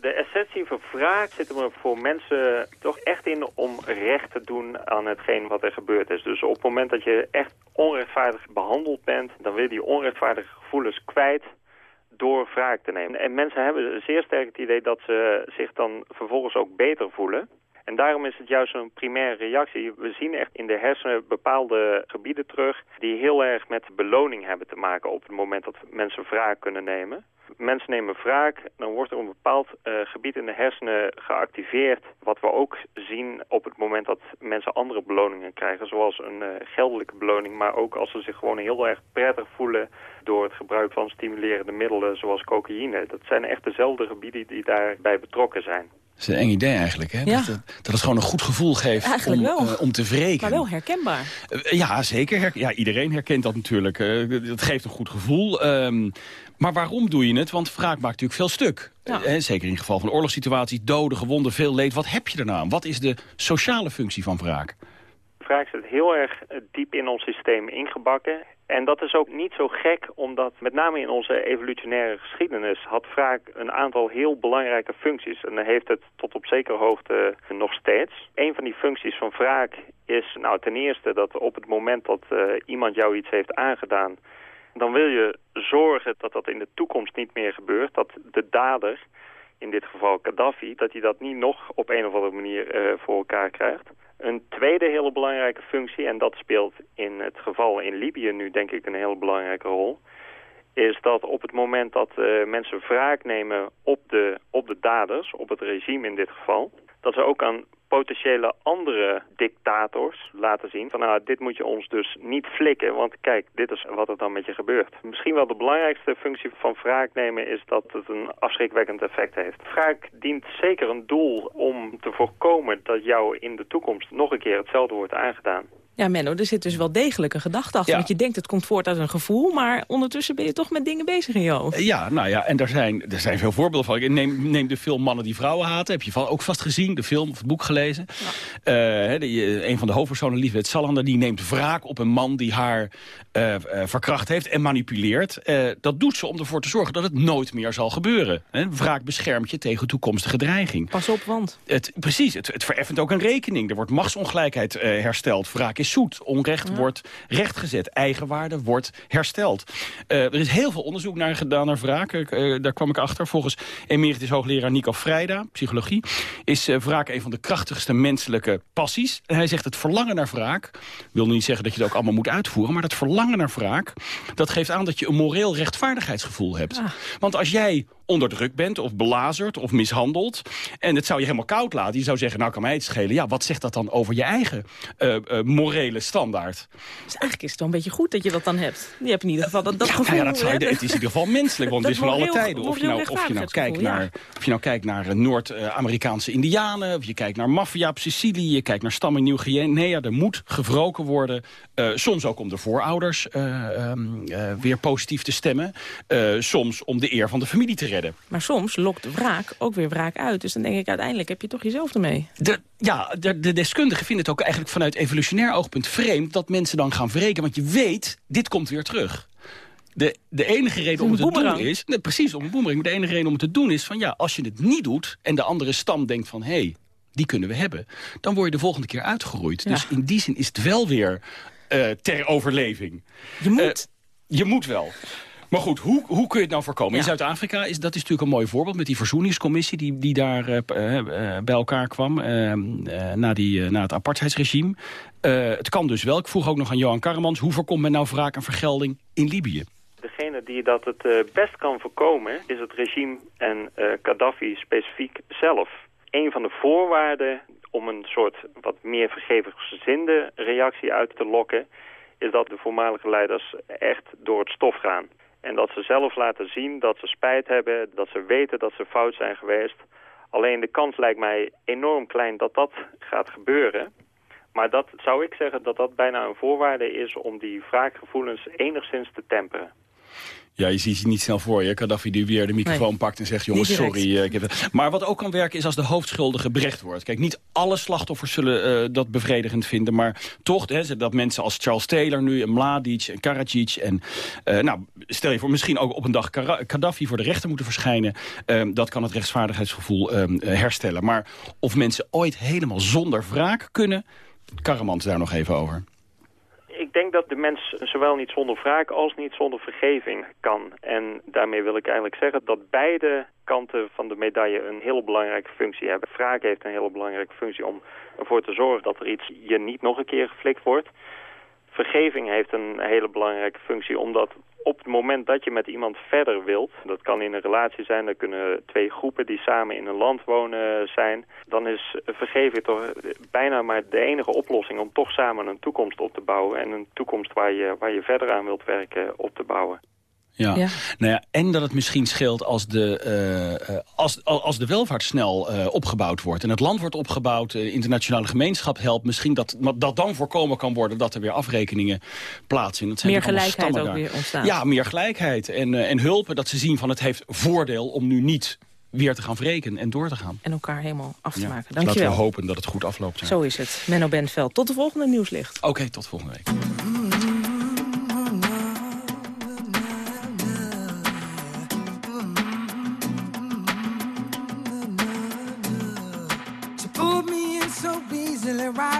De essentie van wraak zit er voor mensen toch echt in om recht te doen aan hetgeen wat er gebeurd is. Dus op het moment dat je echt onrechtvaardig behandeld bent, dan wil je die onrechtvaardige gevoelens kwijt door wraak te nemen. En mensen hebben zeer sterk het idee dat ze zich dan vervolgens ook beter voelen. En daarom is het juist een primaire reactie. We zien echt in de hersenen bepaalde gebieden terug... die heel erg met beloning hebben te maken op het moment dat mensen wraak kunnen nemen. Mensen nemen wraak, dan wordt er een bepaald uh, gebied in de hersenen geactiveerd... wat we ook zien op het moment dat mensen andere beloningen krijgen... zoals een uh, geldelijke beloning, maar ook als ze zich gewoon heel erg prettig voelen... door het gebruik van stimulerende middelen zoals cocaïne. Dat zijn echt dezelfde gebieden die daarbij betrokken zijn. Dat is een eng idee eigenlijk, hè? Ja. Dat, het, dat het gewoon een goed gevoel geeft Eigenlijk om, wel. eh, om te wreken. Maar wel herkenbaar. Uh, ja, zeker. Her ja, iedereen herkent dat natuurlijk. Uh, dat geeft een goed gevoel. Um, maar waarom doe je het? Want wraak maakt natuurlijk veel stuk. Ja. Eh, zeker in geval van oorlogssituaties, doden, gewonden, veel leed. Wat heb je aan? Wat is de sociale functie van wraak? Wraak zit heel erg diep in ons systeem ingebakken. En dat is ook niet zo gek, omdat met name in onze evolutionaire geschiedenis had wraak een aantal heel belangrijke functies. En dan heeft het tot op zekere hoogte nog steeds. Een van die functies van wraak is nou ten eerste dat op het moment dat uh, iemand jou iets heeft aangedaan, dan wil je zorgen dat dat in de toekomst niet meer gebeurt. Dat de dader, in dit geval Gaddafi, dat hij dat niet nog op een of andere manier uh, voor elkaar krijgt. Een tweede hele belangrijke functie, en dat speelt in het geval in Libië nu denk ik een hele belangrijke rol, is dat op het moment dat uh, mensen wraak nemen op de, op de daders, op het regime in dit geval, dat ze ook aan potentiële andere dictators laten zien van nou, dit moet je ons dus niet flikken, want kijk, dit is wat er dan met je gebeurt. Misschien wel de belangrijkste functie van wraak nemen is dat het een afschrikwekkend effect heeft. Wraak dient zeker een doel om te voorkomen dat jou in de toekomst nog een keer hetzelfde wordt aangedaan. Ja, Menno, er zit dus wel degelijk een gedachte achter. Ja. Want je denkt het komt voort uit een gevoel... maar ondertussen ben je toch met dingen bezig in je hoofd. Ja, nou ja, en er zijn, er zijn veel voorbeelden van. Neem, neem de film Mannen die vrouwen haten. Heb je ook vast gezien, de film of het boek gelezen. Ja. Uh, die, een van de hoofdpersonen, Liefwet Salander... die neemt wraak op een man die haar uh, uh, verkracht heeft en manipuleert. dat doet ze om ervoor te zorgen dat het nooit meer zal gebeuren. Hè? Wraak beschermt je tegen toekomstige dreiging. Pas op, want... Het, precies, het, het vereffent ook een rekening. Er wordt machtsongelijkheid hersteld. Wraak is zoet. Onrecht ja. wordt rechtgezet. Eigenwaarde wordt hersteld. Uh, er is heel veel onderzoek naar gedaan naar wraak. Uh, daar kwam ik achter. Volgens emeritus hoogleraar Nico Vrijda, psychologie... is uh, wraak een van de krachtigste menselijke passies. En hij zegt het verlangen naar wraak... wil niet zeggen dat je het ook allemaal moet uitvoeren... maar dat verlangen naar wraak... dat geeft aan dat je een moreel rechtvaardigheidsgevoel hebt. Ah. Want als jij onder druk bent of belazerd of mishandeld... en het zou je helemaal koud laten. Je zou zeggen, nou kan mij het schelen. Ja, wat zegt dat dan over je eigen uh, uh, morele standaard? Dus eigenlijk is het wel een beetje goed dat je dat dan hebt. Je hebt in ieder geval dat, dat ja, gevoel. Nou ja, dat zou je, het is in ieder geval menselijk, want het is van alle tijden. Of je, nou, of, je nou kijkt ja. naar, of je nou kijkt naar Noord-Amerikaanse indianen... of je kijkt naar maffia op Sicilië, je kijkt naar stam in Nieuw-Guinea... er moet gewroken worden. Uh, soms ook om de voorouders um, weer positief te stemmen. soms om de eer van de familie te redden. Maar soms lokt wraak ook weer wraak uit. Dus dan denk ik, uiteindelijk heb je toch jezelf ermee. De, ja, de, de deskundigen vinden het ook eigenlijk vanuit evolutionair oogpunt vreemd... dat mensen dan gaan wreken, want je weet, dit komt weer terug. De, de enige reden om het te doen is... Nee, precies, om een boemerang. De enige reden om het te doen is van ja, als je het niet doet... en de andere stam denkt van, hé, hey, die kunnen we hebben... dan word je de volgende keer uitgeroeid. Ja. Dus in die zin is het wel weer uh, ter overleving. Je moet. Uh, je moet wel. Maar goed, hoe, hoe kun je het nou voorkomen? Ja. In Zuid-Afrika is dat is natuurlijk een mooi voorbeeld... met die verzoeningscommissie die, die daar uh, uh, bij elkaar kwam... Uh, na, die, na het apartheidsregime. het kan dus wel. Ik vroeg ook nog aan Johan Karremans... hoe voorkomt men nou wraak en vergelding in Libië? Degene die dat het uh, best kan voorkomen... is het regime en uh, Gaddafi specifiek zelf. Een van de voorwaarden om een soort wat meer vergevingsgezinde reactie uit te lokken... is dat de voormalige leiders echt door het stof gaan. En dat ze zelf laten zien dat ze spijt hebben, dat ze weten dat ze fout zijn geweest. Alleen de kans lijkt mij enorm klein dat dat gaat gebeuren. Maar dat zou ik zeggen dat dat bijna een voorwaarde is om die wraakgevoelens enigszins te temperen. Ja, je ziet je niet snel voor je. Gaddafi die weer de microfoon nee, pakt en zegt... jongens, sorry. Uh, ik heb het. Maar wat ook kan werken is als de hoofdschuldige berecht wordt. Kijk, niet alle slachtoffers zullen uh, dat bevredigend vinden. Maar toch, hè, dat mensen als Charles Taylor nu... en Mladic en Karadzic... en uh, nou, stel je voor, misschien ook op een dag Gaddafi voor de rechter moeten verschijnen... dat kan het rechtsvaardigheidsgevoel herstellen. Maar of mensen ooit helemaal zonder wraak kunnen... Karamans daar nog even over denk dat de mens zowel niet zonder wraak als niet zonder vergeving kan. En daarmee wil ik eigenlijk zeggen dat beide kanten van de medaille een hele belangrijke functie hebben. Wraak heeft een hele belangrijke functie om ervoor te zorgen dat er iets je niet nog een keer geflikt wordt. Vergeving heeft een hele belangrijke functie omdat op het moment dat je met iemand verder wilt, dat kan in een relatie zijn, dat kunnen twee groepen die samen in een land wonen zijn, dan is vergeving toch bijna maar de enige oplossing om toch samen een toekomst op te bouwen en een toekomst waar je, waar je verder aan wilt werken op te bouwen. Ja. Nou ja, en dat het misschien scheelt als de, eh, eh, als, als de welvaart snel eh, opgebouwd wordt... en het land wordt opgebouwd, de internationale gemeenschap helpt... misschien dat, dat dan voorkomen kan worden dat er weer afrekeningen plaatsvinden. Dat zijn Meer gelijkheid ook stammen weer daar. ontstaan. Ja, meer gelijkheid en, en hulpen. Dat ze zien van het heeft voordeel om nu niet weer te gaan wreken en door te gaan. En elkaar helemaal af te Ja. maken. Dus laten Dankjewel. we hopen dat het goed afloopt. ja. Zo is het. Menno Bentveld. Tot de volgende nieuwslicht. Oké, tot volgende week.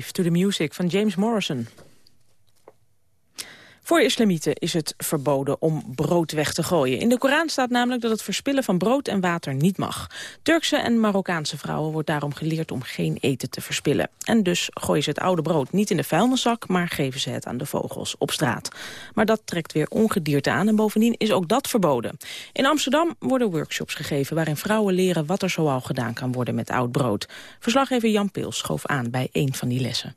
To the Music van James Morrison. Voor islamieten is het verboden om brood weg te gooien. In de Koran staat namelijk dat het verspillen van brood en water niet mag. Turkse en Marokkaanse vrouwen wordt daarom geleerd om geen eten te verspillen. En dus gooien ze het oude brood niet in de vuilniszak, maar geven ze het aan de vogels op straat. Maar dat trekt weer ongedierte aan en bovendien is ook dat verboden. In Amsterdam worden workshops gegeven waarin vrouwen leren wat er zoal gedaan kan worden met oud brood. Verslaggever Jan Pils schoof aan bij een van die lessen.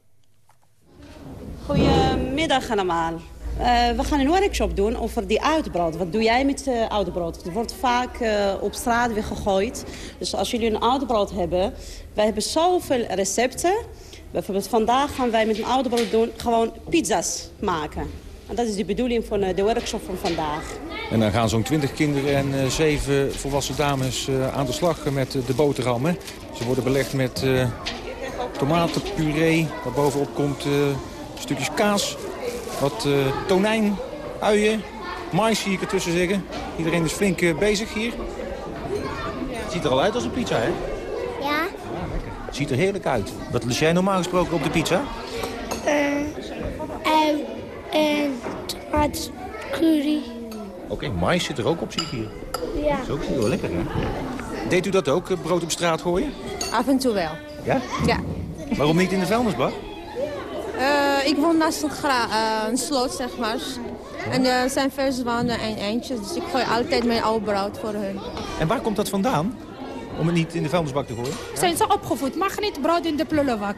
Goedemiddag allemaal. Eh, we gaan een workshop doen over die uitbrood. Wat doe jij met uh, brood? Het wordt vaak uh, op straat weer gegooid. Dus als jullie een brood hebben... wij hebben zoveel recepten. Bijvoorbeeld vandaag gaan wij met een brood doen... gewoon pizza's maken. En dat is de bedoeling van de workshop van vandaag. En dan gaan zo'n 20 kinderen en zeven volwassen dames aan de slag met de boterhammen. Ze worden belegd met tomatenpuree. Waar bovenop komt stukjes kaas, wat tonijn, uien, mais zie ik ertussen zeggen. Iedereen is flink bezig hier. Het ziet er al uit als een pizza, hè? Ja. Het ziet er heerlijk uit. Wat lust jij normaal gesproken op de pizza? en, en tomaat curry. Oké, okay, mais zit er ook op, zie ik hier. Ja. Dat is ook heel lekker, hè? Deed u dat ook, brood op straat gooien? Af en toe wel. Ja? Ja. Waarom niet in de vuilnisbak? Uh, ik woon naast een, uh, een sloot, zeg maar. En er zijn veel zwanen en eentjes, dus ik gooi altijd mijn oude brood voor hun. En waar komt dat vandaan? Om het niet in de vuilnisbak te gooien? Zijn ze opgevoed? Mag niet brood in de prullenbak.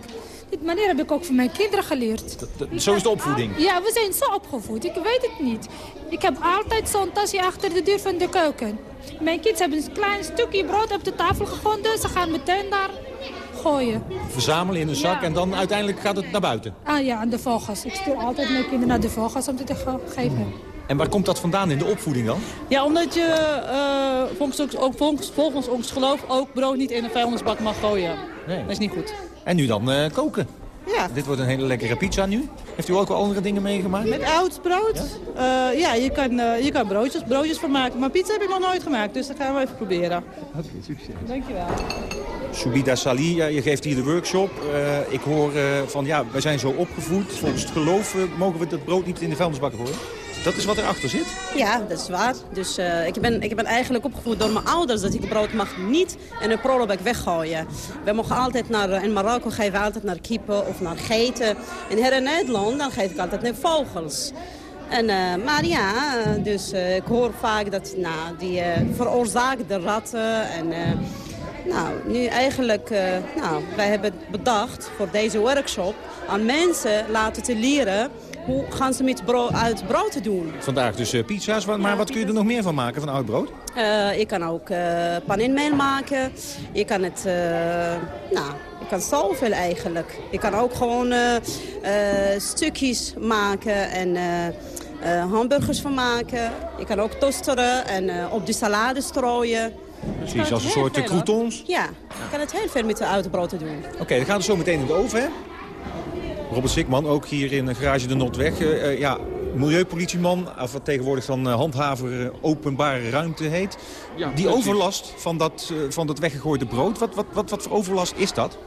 Dit manier heb ik ook van mijn kinderen geleerd. Dat, dat, zo is de opvoeding? Ja, we zijn zo opgevoed. Ik weet het niet. Ik heb altijd zo'n tasje achter de deur van de keuken. Mijn kids hebben een klein stukje brood op de tafel gevonden. Ze gaan meteen daar gooien. Verzamelen in een zak Ja. en dan uiteindelijk gaat het naar buiten. Ah ja, aan de vogels. Ik stuur altijd mijn kinderen naar de vogels om te ge- geven. En waar komt dat vandaan in de opvoeding dan? Ja, omdat je eh, volgens, ons, ook, volgens, volgens ons geloof ook brood niet in een vuilnisbak mag gooien. Nee. Dat is niet goed. En nu dan eh, koken. Ja. Dit wordt een hele lekkere pizza nu. Heeft u ook wel andere dingen meegemaakt? Met oud brood? Ja, ja je kan, eh, je kan broodjes, broodjes van maken. Maar pizza heb ik nog nooit gemaakt, dus dat gaan we even proberen. Oké, succes. Dankjewel. Subida Sali, ja, je geeft hier de workshop. Eh, ik hoor eh, van, ja, wij zijn zo opgevoed. Volgens het geloof eh, mogen we dat brood niet in de vuilnisbak gooien. Dat is wat erachter zit. Ja, dat is waar. Dus ik, ben, ik ben eigenlijk opgevoed door mijn ouders dat ik brood mag niet in een prullenbak weggooien. We mogen altijd naar, in Marokko geven we altijd naar kippen of naar geiten. En hier in Nederland dan geef ik altijd naar vogels. En, maar ja, dus ik hoor vaak dat nou, die veroorzaken de ratten. En, nou, nu eigenlijk, eh, nou, wij hebben bedacht voor deze workshop aan mensen laten te leren hoe gaan ze met bro uit brood te doen. Vandaag dus eh, pizza's, maar wat kun je er nog meer van maken van oud brood? Je kan ook uh, paninmeel maken. Je kan het, nou, je kan zoveel eigenlijk. Je kan ook gewoon stukjes maken en hamburgers van maken. Je kan ook tosteren en op de salade strooien. Precies, als een soort eh, croutons. Ja, je kan het heel veel met de oude brood doen. Oké, dan gaat het zo meteen in de oven, hè? Robert Sikman, ook hier in de garage de Noordweg. Eh, eh, ja, milieupolitieman, of wat tegenwoordig dan eh, handhaver eh, openbare ruimte heet. Ja, Die overlast van dat, eh, van dat weggegooide brood, wat, wat, wat, wat voor overlast is dat?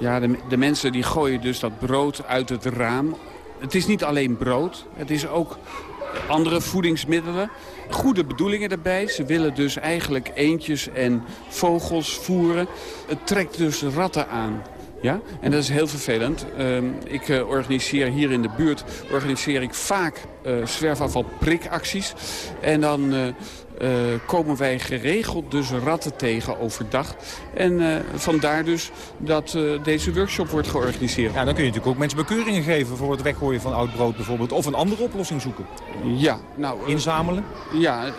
Ja, de, de mensen die gooien dus dat brood uit het raam. Het is niet alleen brood, het is ook andere voedingsmiddelen. Goede bedoelingen daarbij. Ze willen dus eigenlijk eendjes en vogels voeren. Het trekt dus ratten aan. Ja? En dat is heel vervelend. Ehm, ik eh, organiseer hier in de buurt organiseer ik vaak zwerfafvalprikacties. En dan eh, eh, komen wij geregeld dus ratten tegen overdag. En eh, vandaar dus dat eh, deze workshop wordt georganiseerd. Ja, dan kun je natuurlijk ook mensen bekeuringen geven voor het weggooien van oud brood bijvoorbeeld. Of een andere oplossing zoeken. Ja, nou... eh, Inzamelen? Ja, eh,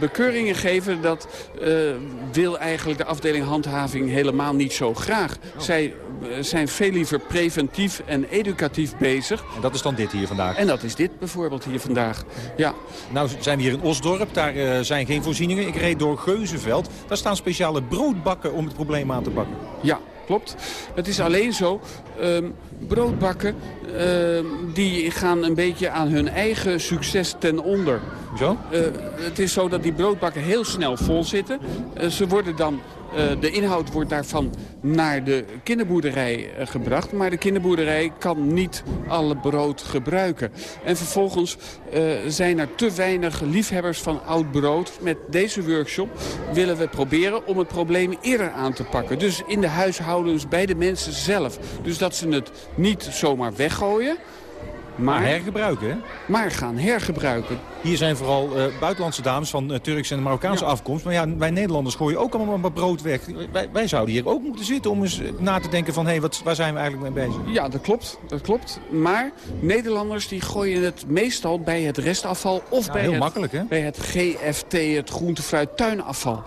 bekeuringen geven, dat eh, wil eigenlijk de afdeling handhaving helemaal niet zo graag. Zij eh, zijn veel liever preventief en educatief bezig. En dat is dan dit hier vandaag? En dat is dit bijvoorbeeld hier vandaag. Ja. Nou zijn we hier in Osdorp, daar eh, zijn geen voorzieningen. Ik reed door Geuzenveld. Daar staan speciale broodbakken om het probleem aan te pakken. Ja, klopt. Het is alleen zo, ehm, broodbakken ehm, die gaan een beetje aan hun eigen succes ten onder. Zo? Eh, het is zo dat die broodbakken heel snel vol zitten. Eh, ze worden dan, de inhoud wordt daarvan naar de kinderboerderij eh, gebracht. Maar de kinderboerderij kan niet alle brood gebruiken. En vervolgens eh, zijn er te weinig liefhebbers van oud brood. Met deze workshop willen we proberen om het probleem eerder aan te pakken. Dus in de huishoudens, bij de mensen zelf. Dus dat ze het niet zomaar weggooien. Maar hergebruiken, hè? Maar gaan hergebruiken. Hier zijn vooral eh, buitenlandse dames van uh, Turkse en Marokkaanse afkomst. Maar ja, wij Nederlanders gooien ook allemaal maar brood weg. Wij, wij zouden hier ook moeten zitten om eens na te denken van... hé, hey, waar zijn we eigenlijk mee bezig? Ja, dat klopt. Dat klopt. Maar Nederlanders die gooien het meestal bij het restafval... of Ja, bij, heel het, makkelijk, hè? bij het GFT, het groentefruit tuinafval.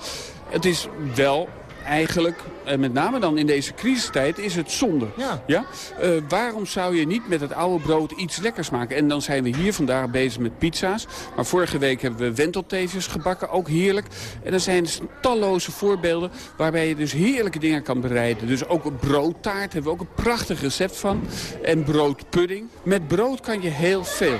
Het is wel eigenlijk, en met name dan in deze crisistijd, is het zonde. Ja. Eh, waarom zou je niet met het oude brood iets lekkers maken? En dan zijn we hier vandaag bezig met pizza's. Maar vorige week hebben we wentelteefjes gebakken, ook heerlijk. En er zijn dus talloze voorbeelden waarbij je dus heerlijke dingen kan bereiden. Dus ook een broodtaart hebben we ook een prachtig recept van. En broodpudding. Met brood kan je heel veel.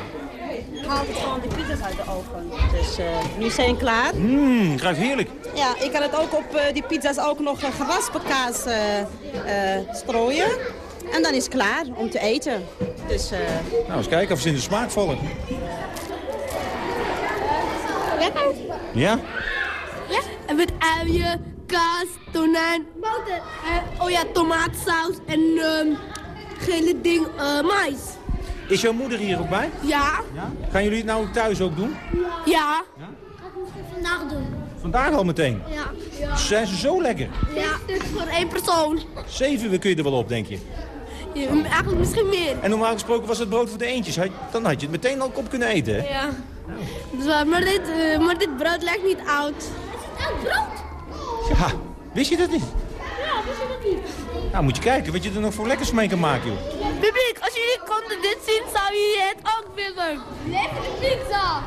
Haal het gewoon de pizza's uit de oven. Dus eh, nu zijn klaar. Mmm, ruikt heerlijk. Ja, ik kan het ook op eh, die pizza's ook nog eh, geraspen kaas eh, eh, strooien. En dan is het klaar om te eten. Dus, eh, Nou, eens kijken of ze in de smaak vallen. Lekker. Ja? Ja. En met uien, kaas, tonijn, boter. Eh, oh ja, tomaatsaus en ehm gele ding, eh mais. Is jouw moeder hier ook bij? Ja. Gaan jullie het nou thuis ook doen? Ja. Ik vandaag doen. Vandaag al meteen? Ja. ja. Zijn ze zo lekker? Ja, dit is voor één persoon. Zeven kun je er wel op, denk je? Ja, eigenlijk misschien meer. En normaal gesproken was het brood voor de eentjes. Had- Dan had je het meteen al op kunnen eten, hè? Ja. Dus, eh, maar, dit, eh, maar dit brood lijkt niet oud. Oud brood? Ja, wist je dat niet? Ja, wist je dat niet? Nou, moet je kijken wat je er nog voor lekkers mee kan maken, joh. Publiek, als jullie konden dit zien, zou je het ook willen. Lekker de pizza!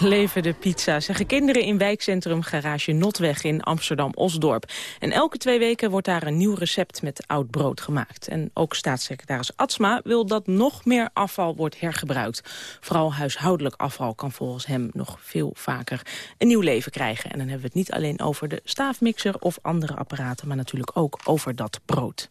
Leven de pizza, zeggen kinderen in wijkcentrum Garage Notweg in Amsterdam-Osdorp. En elke twee weken wordt daar een nieuw recept met oud brood gemaakt. En ook staatssecretaris Atsma wil dat nog meer afval wordt hergebruikt. Vooral huishoudelijk afval kan volgens hem nog veel vaker een nieuw leven krijgen. En dan hebben we het niet alleen over de staafmixer of andere apparaten, maar natuurlijk ook over dat brood.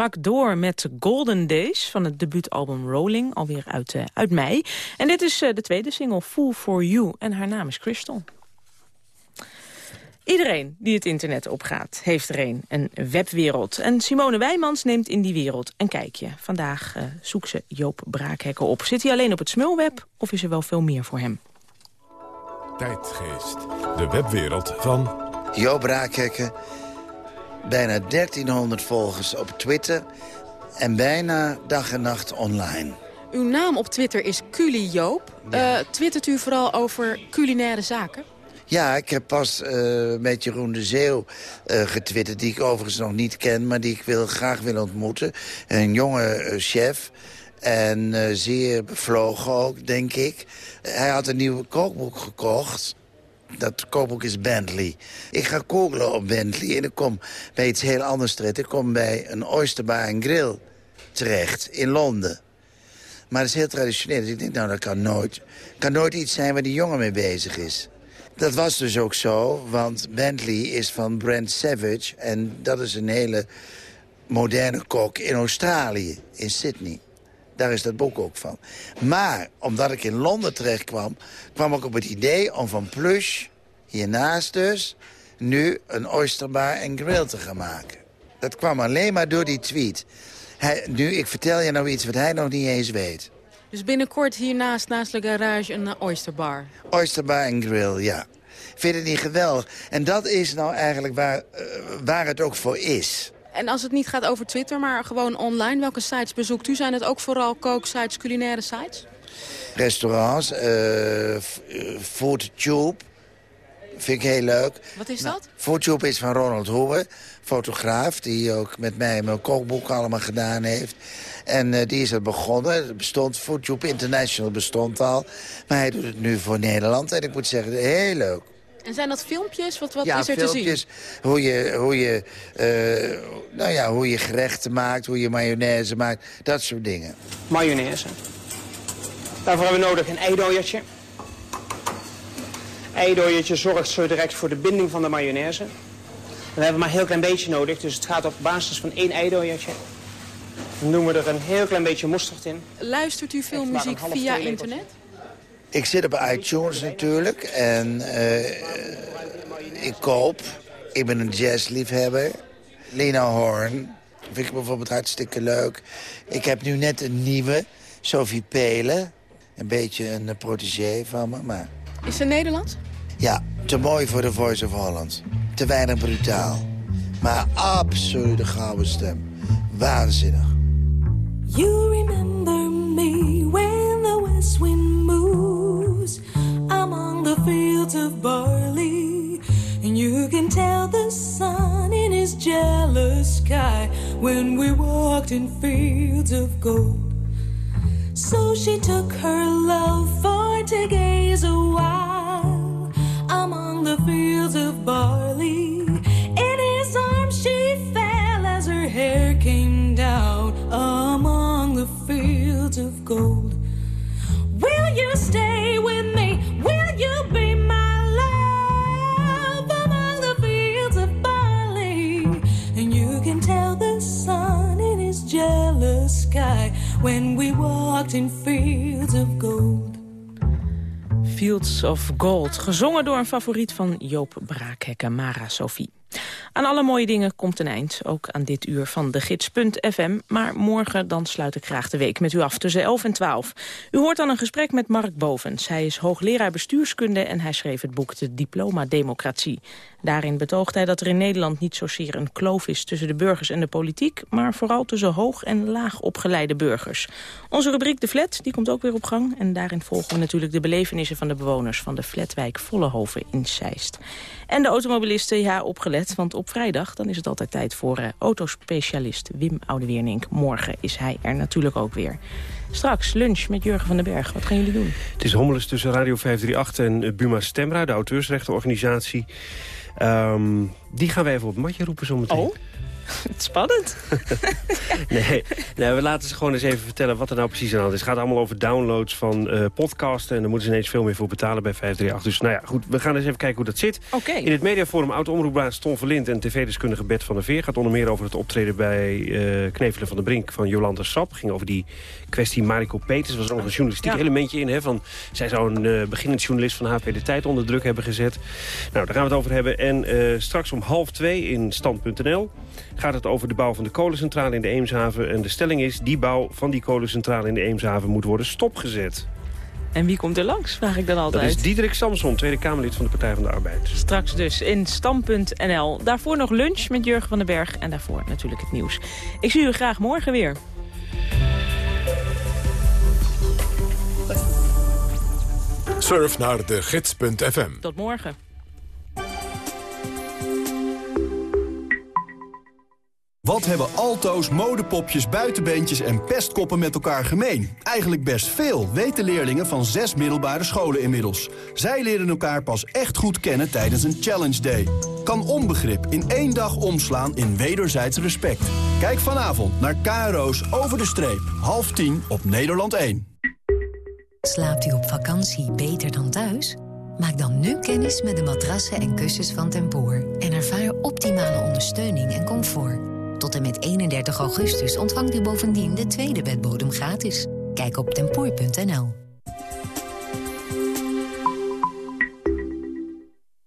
brak door met Golden Days van het debuutalbum Rolling, alweer uit, eh, uit mei. En dit is eh, de tweede single, Fool for You. En haar naam is Crystal. Iedereen die het internet opgaat, heeft er een, een webwereld. En Simone Wijmans neemt in die wereld een kijkje. Vandaag eh, zoekt ze Joop Braakhekken op. Zit hij alleen op het smulweb of is er wel veel meer voor hem? Tijdgeest. De webwereld van... Jo Braakhekken, bijna 1300 volgers op Twitter... en bijna dag en nacht online. Uw naam op Twitter is Culi Joop. Eh, twittert u vooral over culinaire zaken? Ja, ik heb pas eh, met Jeroen de Zeeuw eh, getwitterd... die ik overigens nog niet ken, maar die ik wil, graag wil ontmoeten. Een jonge chef en zeer bevlogen ook, denk ik. Hij had een nieuw kookboek gekocht... Dat kookboek is Bentley. Ik ga googlen op Bentley en ik kom bij iets heel anders terecht. Ik kom bij een oysterbar en grill terecht in Londen. Maar dat is heel traditioneel. Dus ik denk, nou, dat kan nooit, kan nooit iets zijn waar die jongen mee bezig is. Dat was dus ook zo, want Bentley is van Brent Savage... en dat is een hele moderne kok in Australië, in Sydney. Daar is dat boek ook van. Maar omdat ik in Londen terecht kwam... kwam ik op het idee om van Plush, hiernaast dus... nu een oysterbar en grill te gaan maken. Dat kwam alleen maar door die tweet. Hij, nu, ik vertel je nou iets wat hij nog niet eens weet. Dus binnenkort hiernaast, naast de garage, een oysterbar. Oysterbar en grill, ja. Vind je het niet geweldig? En dat is nou eigenlijk waar, eh, waar het ook voor is. En als het niet gaat over Twitter, maar gewoon online, welke sites bezoekt u? Zijn het ook vooral kooksites, culinaire sites? Restaurants, eh eh, FoodTube, vind ik heel leuk. Wat is dat? FoodTube is van Ronald Hoewe, fotograaf... die ook met mij mijn kookboek allemaal gedaan heeft. En eh, die is er begonnen. Het bestond, FoodTube International bestond al. Maar hij doet het nu voor Nederland. En ik moet zeggen, heel leuk. En zijn dat filmpjes? Wat, wat ja, is er filmpjes, te zien? Hoe je, hoe, je, eh, nou ja, hoe je gerechten maakt, hoe je mayonaise maakt. Dat soort dingen. mayonaise. Daarvoor hebben we nodig een eidooiertje. Eidooiertje zorgt zo direct voor de binding van de mayonaise. Dan hebben we maar een heel klein beetje nodig, dus het gaat op basis van één eidooiertje. Dan doen we er een heel klein beetje mosterd in. Luistert u veel muziek via internet? Ik zit op iTunes natuurlijk en eh, ik koop. Ik ben een jazzliefhebber. Lena Horn vind ik bijvoorbeeld hartstikke leuk. Ik heb nu net een nieuwe, Sophie Pelen. Een beetje een eh, protégé van me, maar Is ze Nederlands? ja, te mooi voor de Voice of Holland. Te weinig brutaal. Maar absoluut de gouden stem. Waanzinnig. You remember fields of barley. And you can tell the sun in his jealous sky when we walked in fields of gold. So she took her love for to gaze a while among the fields of barley. In his arms she fell as her hair came down among the fields of gold. Will you stay with when we walked in fields of gold. Fields of Gold, gezongen door een favoriet van Joop Braakhekken, Mara Sophie. Aan alle mooie dingen komt een eind, ook aan dit uur van de gids.fm. Maar morgen dan sluit ik graag de week met u af tussen 11 en 12. U hoort dan een gesprek met Mark Bovens. Hij is hoogleraar bestuurskunde en hij schreef het boek De Diploma Democratie. Daarin betoogt hij dat er in Nederland niet zozeer een kloof is tussen de burgers en de politiek, maar vooral tussen hoog en laag opgeleide burgers. Onze rubriek De Flat die komt ook weer op gang en daarin volgen we natuurlijk de belevenissen van de bewoners van de flatwijk Vollehoven in Zeist. En de automobilisten, ja, opgelet, want op vrijdag dan is het altijd tijd voor eh, autospecialist Wim Oudewiernink. Morgen is hij er natuurlijk ook weer. Straks lunch met Jurgen van den Berg. Wat gaan jullie doen? Het is hommeles tussen Radio 538 en eh, Buma Stemra, de auteursrechtenorganisatie. Ehm, die gaan wij even op het matje roepen zometeen. Oh? Spannend. nee, nee, we laten ze gewoon eens even vertellen wat er nou precies aan de hand is. Het gaat allemaal over downloads van eh, podcasten. En daar moeten ze ineens veel meer voor betalen bij 538. Dus nou ja, goed, we gaan eens even kijken hoe dat zit. Oké. In het mediaforum oud-omroepbaas Ton Verlind en tv-deskundige Bert van der Veer... gaat onder meer over het optreden bij eh, Knevelen van de Brink van Jolanda Sap. ging over die kwestie Mariko Peters. was er nog een journalistiek Ja. elementje in. Hè, van, zij zou een eh, beginnend journalist van HP De Tijd onder druk hebben gezet. Nou, daar gaan we het over hebben. En straks om half twee in stand.nl gaat het over de bouw van de kolencentrale in de Eemshaven. En de stelling is, die bouw van die kolencentrale in de Eemshaven moet worden stopgezet. En wie komt er langs, vraag ik dan Dat altijd. is Diederik Samson, Tweede Kamerlid van de Partij van de Arbeid. Straks dus in Stam.nl. Daarvoor nog lunch met Jurgen van den Berg. En daarvoor natuurlijk het nieuws. Ik zie u graag morgen weer. Surf naar de gids.fm. Tot morgen. Wat hebben alto's, modepopjes, buitenbeentjes en pestkoppen met elkaar gemeen? Eigenlijk best veel, weten leerlingen van zes middelbare scholen inmiddels. Zij leren elkaar pas echt goed kennen tijdens een Challenge Day. Kan onbegrip in één dag omslaan in wederzijds respect. Kijk vanavond naar KRO's Over de Streep, half tien op Nederland 1. Slaapt u op vakantie beter dan thuis? Maak dan nu kennis met de matrassen en kussens van Tempoor... en ervaar optimale ondersteuning en comfort. Tot en met 31 augustus ontvangt u bovendien de tweede bedbodem gratis. Kijk op tempoor.nl.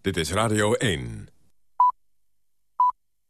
Dit is Radio 1.